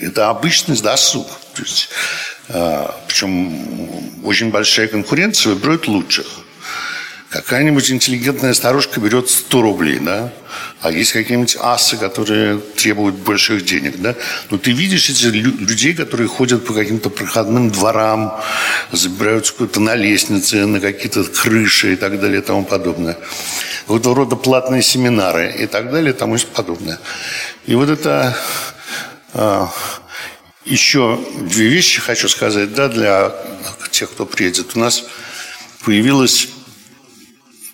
Это обычный досуг. То есть, а, причем очень большая конкуренция выбирают лучших. Какая-нибудь интеллигентная старушка берет 100 рублей, да? А есть какие-нибудь асы, которые требуют больших денег, да? Но ты видишь этих людей, которые ходят по каким-то проходным дворам, забираются куда-то на лестнице, на какие-то крыши и так далее и тому подобное. Вот рода платные семинары и так далее и тому подобное. И вот это а, еще две вещи хочу сказать, да, для тех, кто приедет. У нас появилась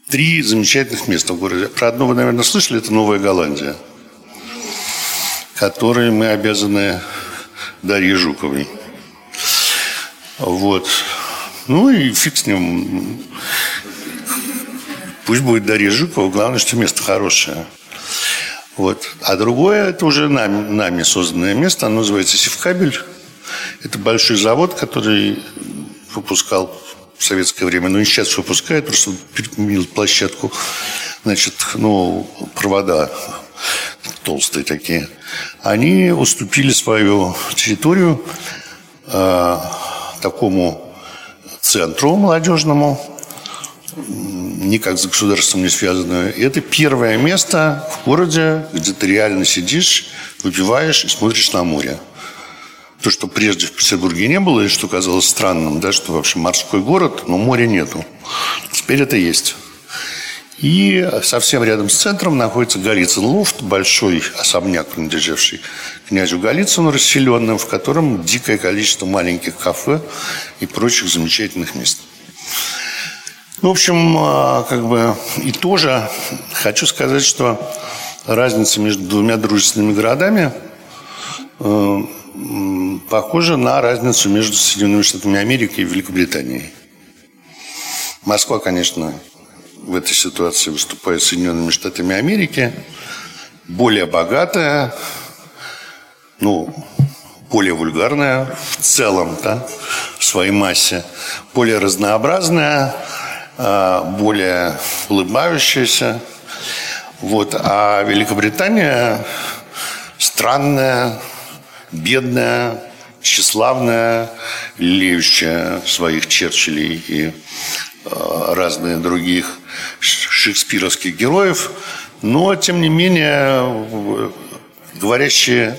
три замечательных места в городе. Про одно вы, наверное, слышали, это Новая Голландия, которой мы обязаны Дарье Жуковой. Вот. Ну и фиг с ним. Пусть будет Дарья Жукова, главное, что место хорошее. Вот. А другое, это уже нами, нами созданное место, оно называется Севкабель. Это большой завод, который выпускал в советское время, но и сейчас выпускает, просто переменил площадку. Значит, ну, провода толстые такие. Они уступили свою территорию э, такому центру молодежному, никак с государством не связанную. И это первое место в городе, где ты реально сидишь, выпиваешь и смотришь на море. То, что прежде в Петербурге не было, и что казалось странным, да, что вообще морской город, но моря нету. Теперь это есть. И совсем рядом с центром находится Голицын лофт, большой особняк, принадлежавший князю Голицыну, расселенным, в котором дикое количество маленьких кафе и прочих замечательных мест. В общем, а, как бы и тоже хочу сказать, что разница между двумя дружественными городами похожа на разницу между Соединенными Штатами Америки и Великобританией. Москва, конечно, в этой ситуации выступает Соединенными Штатами Америки, более богатая, ну, более вульгарная в целом, да, в своей массе, более разнообразная, а, более улыбающаяся. Вот. А Великобритания странная, бедная, тщеславная, леющая своих Черчиллей и а, разных других шекспировских героев, но, тем не менее, говорящие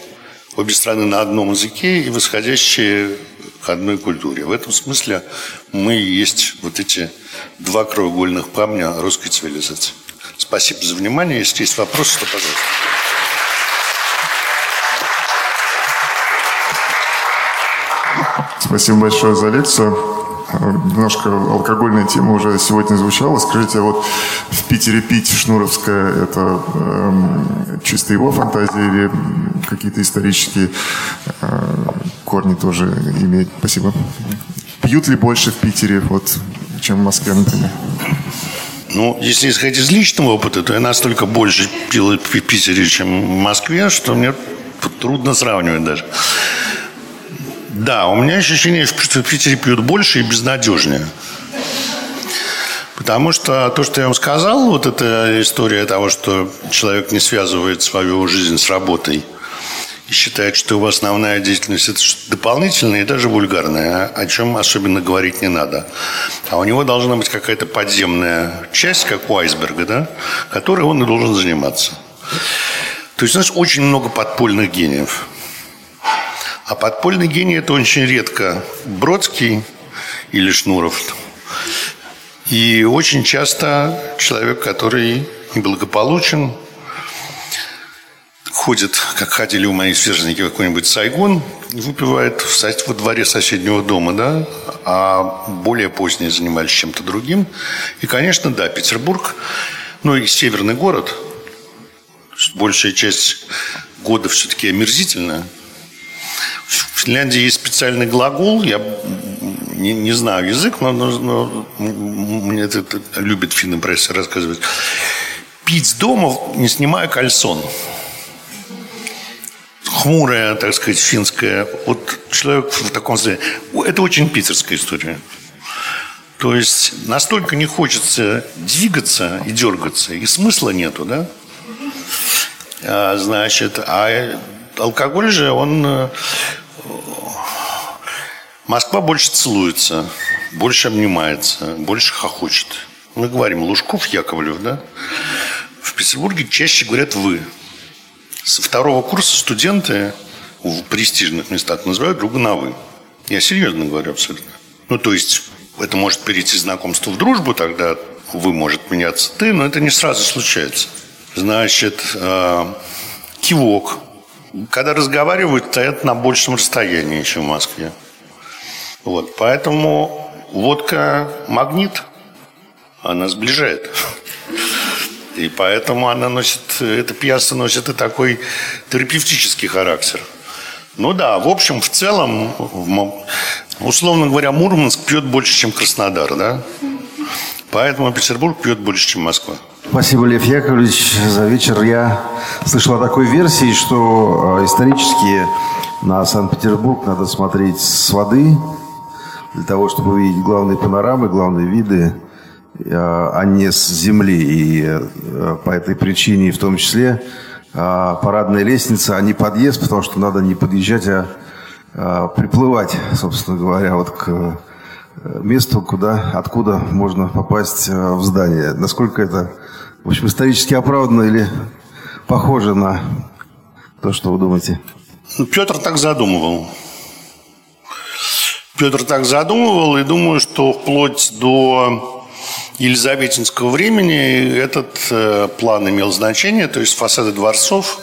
обе страны на одном языке и восходящие к одной культуре. В этом смысле мы есть вот эти два краеугольных камня русской цивилизации. Спасибо за внимание. Если есть вопросы, то пожалуйста. Спасибо большое за лекцию немножко алкогольная тема уже сегодня звучала. Скажите, вот в Питере пить Шнуровская – это э, чисто его фантазия или какие-то исторические э, корни тоже имеет? Спасибо. Пьют ли больше в Питере, вот, чем в Москве, например? Ну, если исходить из личного опыта, то я настолько больше пил в Питере, чем в Москве, что мне трудно сравнивать даже. Да, у меня ощущение, что в Питере пьют больше и безнадежнее. Потому что то, что я вам сказал, вот эта история того, что человек не связывает свою жизнь с работой и считает, что его основная деятельность – это что-то дополнительное и даже вульгарное, о чем особенно говорить не надо. А у него должна быть какая-то подземная часть, как у айсберга, да, которой он и должен заниматься. То есть у нас очень много подпольных гениев – а подпольный гений – это очень редко Бродский или Шнуров. И очень часто человек, который неблагополучен, ходит, как ходили у моей сверстники в какой-нибудь Сайгон, выпивает во дворе соседнего дома, да, а более поздние занимались чем-то другим. И, конечно, да, Петербург, ну и северный город, большая часть года все-таки омерзительная – в Финляндии есть специальный глагол, я не, не знаю язык, но, но, но мне это, это любит финны пресса рассказывать. Пить дома, не снимая кальсон. Хмурая, так сказать, финская. Вот человек в таком состоянии. Это очень питерская история. То есть настолько не хочется двигаться и дергаться, и смысла нету, да? А, значит, а алкоголь же, он... Э, Москва больше целуется, больше обнимается, больше хохочет. Мы говорим Лужков, Яковлев, да? В Петербурге чаще говорят «вы». Со второго курса студенты в престижных местах называют друга на «вы». Я серьезно говорю абсолютно. Ну, то есть, это может перейти знакомство в дружбу, тогда «вы» может меняться «ты», но это не сразу случается. Значит, э, кивок, когда разговаривают, стоят на большем расстоянии, чем в Москве. Вот, поэтому водка магнит, она сближает. И поэтому она носит, эта пьяса носит и такой терапевтический характер. Ну да, в общем, в целом, Условно говоря, Мурманск пьет больше, чем Краснодар, да? Поэтому Петербург пьет больше, чем Москва. Спасибо, Лев Яковлевич, за вечер. Я слышал о такой версии, что э, исторически на Санкт-Петербург надо смотреть с воды, для того, чтобы увидеть главные панорамы, главные виды, э, а не с земли. И э, по этой причине, в том числе, парадная лестница, а не подъезд, потому что надо не подъезжать, а приплывать, собственно говоря, вот к месту, куда, откуда можно попасть в здание. Насколько это в общем, исторически оправданно или похоже на то, что вы думаете? Ну, Петр так задумывал. Петр так задумывал, и думаю, что вплоть до Елизаветинского времени этот э, план имел значение, то есть фасады дворцов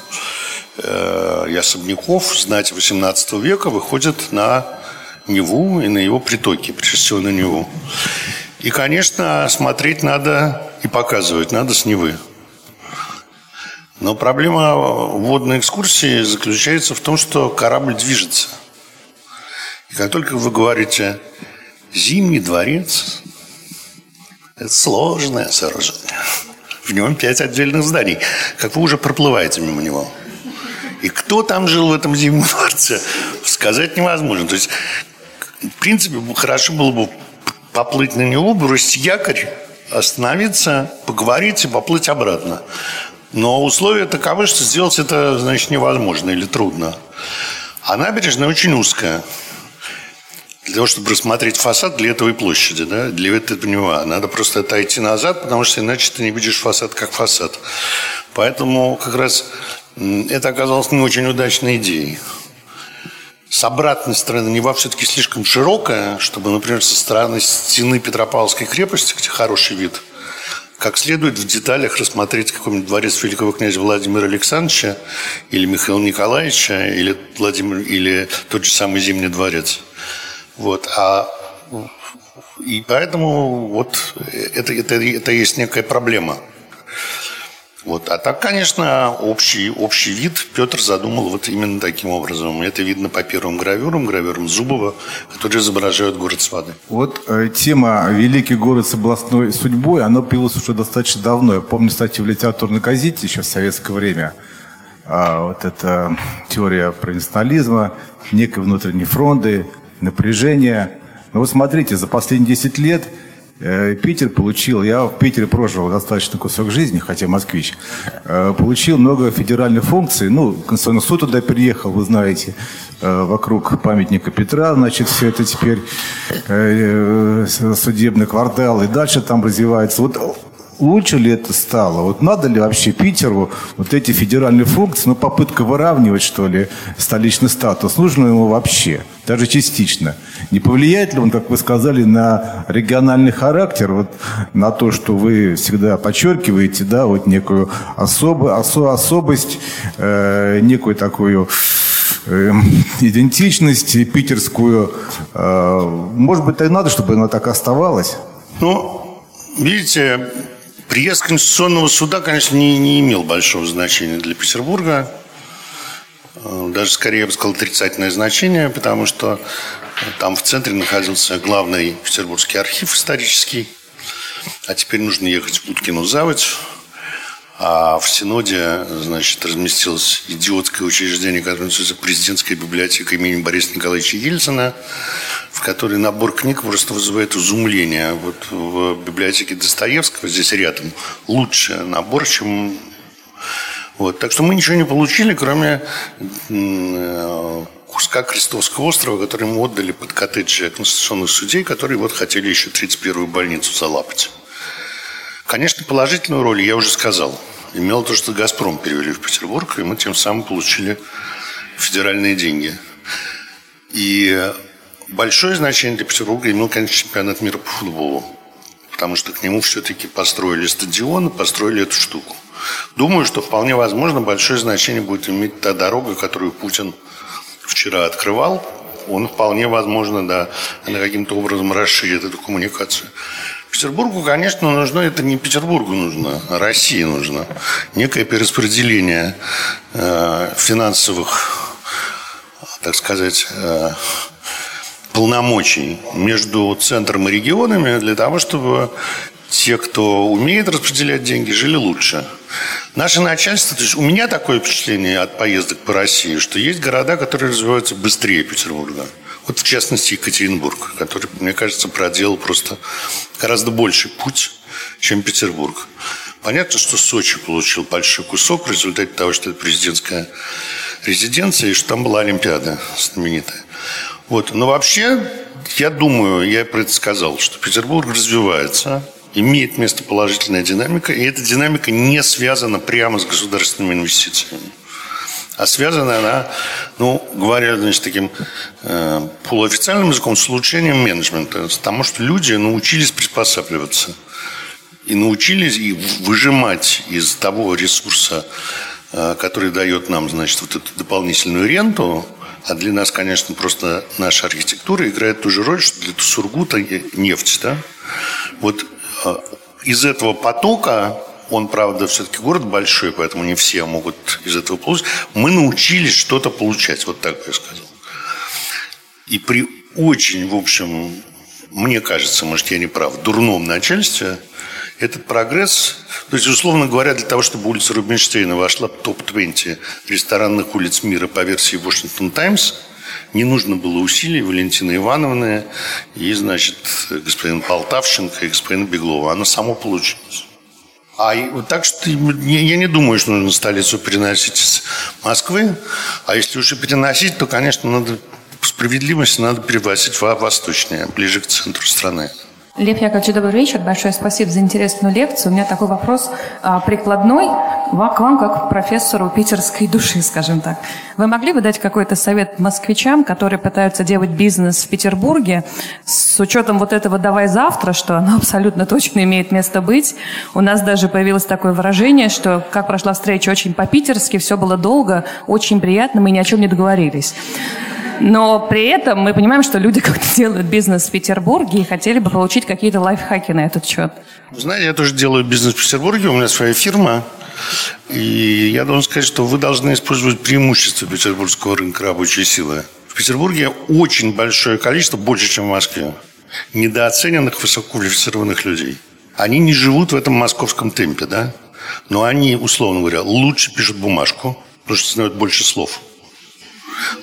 э, и особняков знати XVIII века выходят на Неву и на его притоки, прежде всего на Неву. И, конечно, смотреть надо и показывать надо с Невы. Но проблема водной экскурсии заключается в том, что корабль движется. И как только вы говорите «Зимний дворец», это сложное сооружение. В нем пять отдельных зданий. Как вы уже проплываете мимо него. И кто там жил в этом зимнем дворце, сказать невозможно. То есть, в принципе, хорошо было бы поплыть на него, бросить якорь, остановиться, поговорить и поплыть обратно. Но условия таковы, что сделать это, значит, невозможно или трудно. А набережная очень узкая. Для того, чтобы рассмотреть фасад для этого и площади, да, для этого надо просто отойти назад, потому что иначе ты не видишь фасад как фасад. Поэтому как раз это оказалось не очень удачной идеей с обратной стороны Нева все-таки слишком широкая, чтобы, например, со стороны стены Петропавловской крепости, где хороший вид, как следует в деталях рассмотреть какой-нибудь дворец великого князя Владимира Александровича или Михаила Николаевича или, Владимир, или тот же самый Зимний дворец. Вот. А и поэтому вот это, это, это есть некая проблема – вот. А так, конечно, общий, общий вид Петр задумал вот именно таким образом. Это видно по первым гравюрам, гравюрам Зубова, которые изображают город с воды. Вот э, тема «Великий город с областной судьбой», она появилась уже достаточно давно. Я помню, кстати, в литературной газете еще в советское время. А, вот эта теория провинциализма, некой внутренней фронты, напряжения. Но вот смотрите, за последние 10 лет – Питер получил, я в Питере прожил достаточно кусок жизни, хотя москвич, э, получил много федеральных функций. Ну, Конституционный суд туда переехал, вы знаете, э, вокруг памятника Петра, значит, все это теперь судебный квартал, и дальше там развивается. Вот лучше ли это стало? Вот надо ли вообще Питеру вот эти федеральные функции, ну, попытка выравнивать, что ли, столичный статус, нужно ему вообще, даже частично? Не повлияет ли он, как вы сказали, на региональный характер, вот на то, что вы всегда подчеркиваете, да, вот некую особо, осо, особость, э, некую такую э, идентичность питерскую. Э, может быть, так надо, чтобы она так оставалась? Ну, видите, Приезд Конституционного суда, конечно, не, не имел большого значения для Петербурга. Э, даже скорее, я бы сказал, отрицательное значение, потому что там в центре находился главный петербургский архив исторический. А теперь нужно ехать в Уткину заводь. А в Синоде, значит, разместилось идиотское учреждение, которое называется президентская библиотека имени Бориса Николаевича Ельцина в которой набор книг просто вызывает изумление. Вот в библиотеке Достоевского здесь рядом лучше набор, чем... Вот. Так что мы ничего не получили, кроме куска Крестовского острова, который мы отдали под коттеджи конституционных судей, которые вот хотели еще 31-ю больницу залапать. Конечно, положительную роль, я уже сказал, имел то, что «Газпром» перевели в Петербург, и мы тем самым получили федеральные деньги. И Большое значение для Петербурга имел, конечно, чемпионат мира по футболу. Потому что к нему все-таки построили стадион и построили эту штуку. Думаю, что вполне возможно большое значение будет иметь та дорога, которую Путин вчера открывал. Он вполне возможно, да, она каким-то образом расширит эту коммуникацию. Петербургу, конечно, нужно, это не Петербургу нужно, а России нужно. Некое перераспределение э, финансовых, так сказать, э, полномочий между центром и регионами для того, чтобы те, кто умеет распределять деньги, жили лучше. Наше начальство, то есть у меня такое впечатление от поездок по России, что есть города, которые развиваются быстрее Петербурга. Вот в частности Екатеринбург, который, мне кажется, проделал просто гораздо больший путь, чем Петербург. Понятно, что Сочи получил большой кусок в результате того, что это президентская резиденция, и что там была Олимпиада знаменитая. Вот. Но вообще, я думаю, я про это сказал, что Петербург развивается, имеет место положительная динамика, и эта динамика не связана прямо с государственными инвестициями. А связана она, ну, говоря, значит, таким э, полуофициальным языком, с улучшением менеджмента. С тому, что люди научились приспосабливаться. И научились и выжимать из того ресурса, э, который дает нам, значит, вот эту дополнительную ренту, а для нас, конечно, просто наша архитектура играет ту же роль, что для Сургута нефть, да? Вот э, из этого потока он, правда, все-таки город большой, поэтому не все могут из этого получить. Мы научились что-то получать, вот так я сказал. И при очень, в общем, мне кажется, может, я не прав, дурном начальстве, этот прогресс, то есть, условно говоря, для того, чтобы улица Рубинштейна вошла в топ-20 ресторанных улиц мира по версии Washington Times, не нужно было усилий Валентины Ивановны и, значит, господина Полтавченко и господина Беглова. Оно само получилось. А вот так что я не думаю, что нужно столицу переносить из Москвы. А если уже переносить, то, конечно, надо по справедливости надо перевозить в восточнее, ближе к центру страны. Лев Яковлевич, добрый вечер. Большое спасибо за интересную лекцию. У меня такой вопрос а, прикладной к вам, как профессору питерской души, скажем так. Вы могли бы дать какой-то совет москвичам, которые пытаются делать бизнес в Петербурге, с учетом вот этого «давай завтра», что оно абсолютно точно имеет место быть. У нас даже появилось такое выражение, что как прошла встреча очень по-питерски, все было долго, очень приятно, мы ни о чем не договорились. Но при этом мы понимаем, что люди как-то делают бизнес в Петербурге и хотели бы получить какие-то лайфхаки на этот счет. Знаете, я тоже делаю бизнес в Петербурге, у меня своя фирма. И я должен сказать, что вы должны использовать преимущества петербургского рынка рабочей силы. В Петербурге очень большое количество, больше, чем в Москве, недооцененных высококвалифицированных людей. Они не живут в этом московском темпе, да? Но они, условно говоря, лучше пишут бумажку, потому что знают больше слов –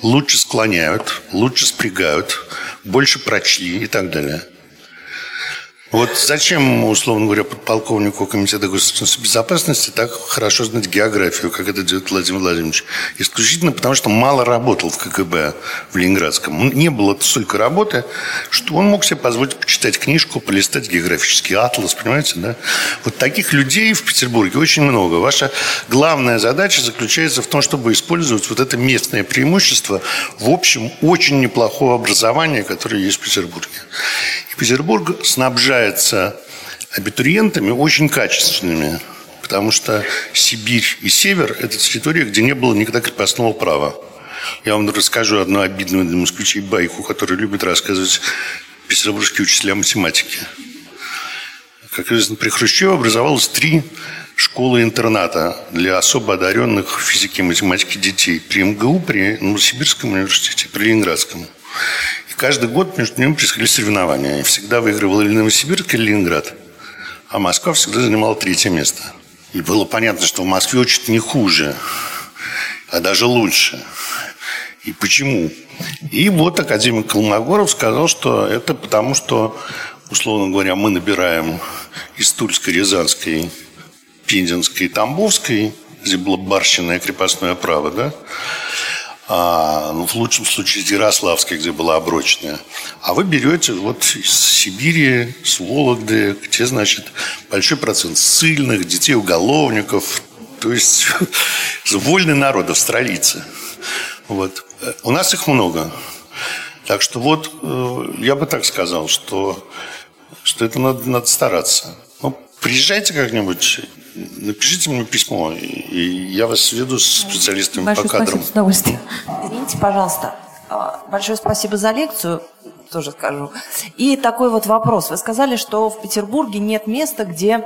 лучше склоняют, лучше спрягают, больше прочли и так далее. Вот зачем, условно говоря, подполковнику Комитета государственной безопасности так хорошо знать географию, как это делает Владимир Владимирович? Исключительно потому, что мало работал в КГБ в Ленинградском. Не было столько работы, что он мог себе позволить почитать книжку, полистать географический атлас, понимаете, да? Вот таких людей в Петербурге очень много. Ваша главная задача заключается в том, чтобы использовать вот это местное преимущество в общем очень неплохого образования, которое есть в Петербурге. Петербург снабжается абитуриентами очень качественными, потому что Сибирь и Север – это территория, где не было никогда крепостного права. Я вам расскажу одну обидную для москвичей байку, которую любят рассказывать петербургские учителя математики. Как известно, при Хрущеве образовалось три школы-интерната для особо одаренных физики и математики детей при МГУ, при Новосибирском университете, при Ленинградском каждый год между ними происходили соревнования. И всегда выигрывал или Новосибирск, или Ленинград. А Москва всегда занимала третье место. И было понятно, что в Москве учат не хуже, а даже лучше. И почему? И вот академик Колмогоров сказал, что это потому, что, условно говоря, мы набираем из Тульской, Рязанской, Пензенской, Тамбовской, где было барщинное крепостное право, да, а, ну, в лучшем случае из Ярославской, где была оброчная. А вы берете вот из Сибири, с Вологды, где, значит, большой процент ссыльных, детей уголовников, то есть вольный народ, австралийцы. Вот. У нас их много. Так что вот э, я бы так сказал, что, что это надо, надо стараться. Приезжайте как-нибудь, Напишите мне письмо, и я вас сведу с специалистами Большое по кадрам. Спасибо, с удовольствием. Извините, пожалуйста. А, большое спасибо за лекцию, тоже скажу. И такой вот вопрос. Вы сказали, что в Петербурге нет места, где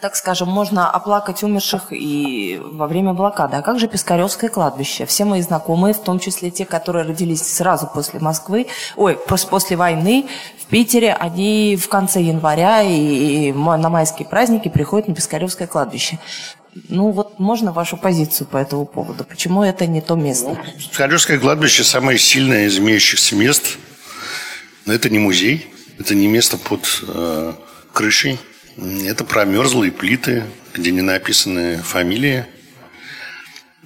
так скажем, можно оплакать умерших и во время блокады. А как же Пискаревское кладбище? Все мои знакомые, в том числе те, которые родились сразу после Москвы, ой, после войны Питере, они в конце января и на майские праздники приходят на Пискаревское кладбище. Ну вот можно вашу позицию по этому поводу? Почему это не то место? Пискаревское кладбище самое сильное из имеющихся мест. Но это не музей, это не место под э, крышей это промерзлые плиты, где не написаны фамилии,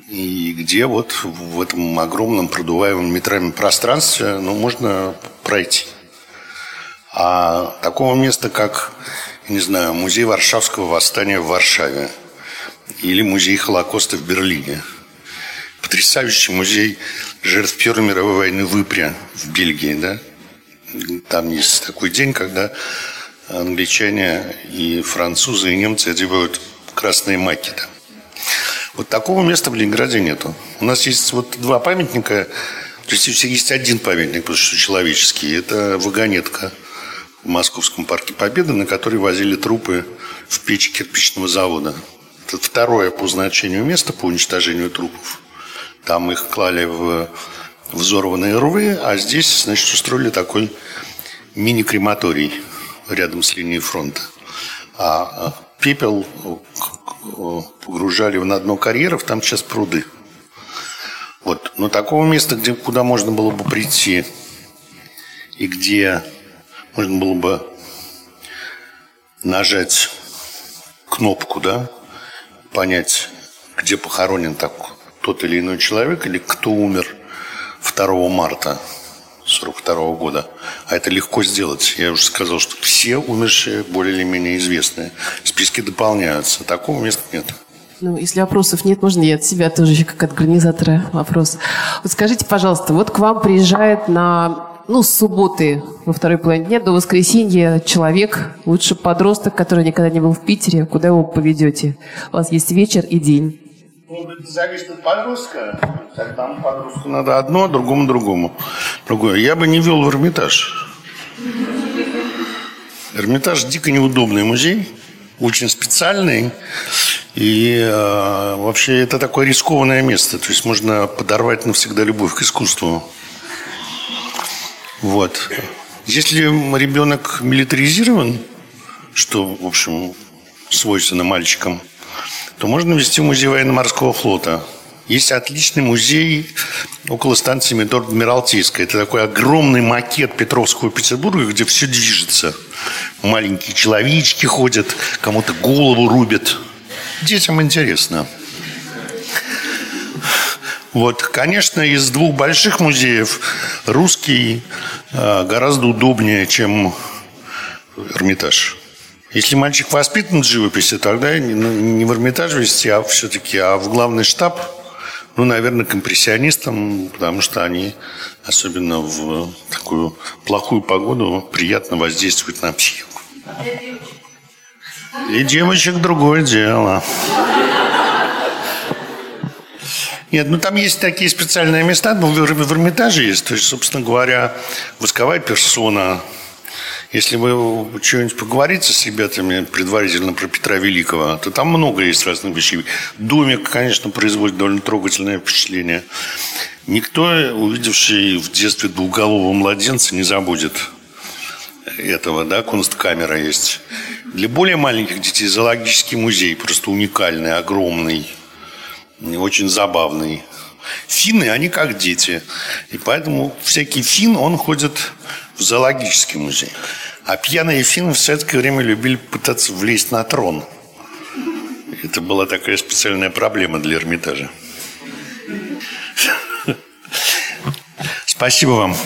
и где вот в этом огромном продуваемом метрами пространстве ну, можно пройти. А такого места, как, не знаю, музей Варшавского восстания в Варшаве или музей Холокоста в Берлине, потрясающий музей жертв Первой мировой войны в Ипре в Бельгии, да? Там есть такой день, когда англичане и французы и немцы одевают красные маки. Да. Вот такого места в Ленинграде нету. У нас есть вот два памятника, то есть есть один памятник, потому что человеческий. Это вагонетка в Московском парке Победы, на которой возили трупы в печь кирпичного завода. Это второе по значению место по уничтожению трупов. Там их клали в взорванные рвы, а здесь, значит, устроили такой мини-крематорий рядом с линией фронта. А пепел погружали на дно карьеров, там сейчас пруды. Вот. Но такого места, где, куда можно было бы прийти и где можно было бы нажать кнопку, да, понять, где похоронен так тот или иной человек, или кто умер 2 марта 1942 года. А это легко сделать. Я уже сказал, что все умершие более или менее известные. Списки дополняются. Такого места нет. Ну, если вопросов нет, можно я от себя тоже как от организатора вопрос. Вот скажите, пожалуйста, вот к вам приезжает на ну, с субботы во второй половине дня до воскресенья человек, лучше подросток, который никогда не был в Питере, куда его поведете? У вас есть вечер и день. Зависит от подростка. Там подростку надо одно, другому другому. Другое. Я бы не вел в Эрмитаж. Эрмитаж дико неудобный музей, очень специальный. И э, вообще это такое рискованное место. То есть можно подорвать навсегда любовь к искусству. Вот. Если ребенок милитаризирован, что, в общем, свойственно мальчикам – то можно вести в музей военно-морского флота. Есть отличный музей около станции метро Адмиралтейская. Это такой огромный макет Петровского Петербурга, где все движется. Маленькие человечки ходят, кому-то голову рубят. Детям интересно. Вот, конечно, из двух больших музеев русский э, гораздо удобнее, чем Эрмитаж. Если мальчик воспитан в живописи, тогда ну, не в Эрмитаж вести, а все-таки а в главный штаб, ну, наверное, компрессионистам, потому что они, особенно в такую плохую погоду, приятно воздействуют на психику. И девочек другое дело. Нет, ну там есть такие специальные места, ну, в Эрмитаже есть. То есть, собственно говоря, восковая персона, если вы что-нибудь поговорите с ребятами предварительно про Петра Великого, то там много есть разных вещей. Домик, конечно, производит довольно трогательное впечатление. Никто, увидевший в детстве двухголового младенца, не забудет этого, да, кунсткамера есть. Для более маленьких детей зоологический музей просто уникальный, огромный, очень забавный. Финны, они как дети. И поэтому всякий фин, он ходит в зоологический музей. А пьяные финны в советское время любили пытаться влезть на трон. Это была такая специальная проблема для Эрмитажа. Спасибо вам.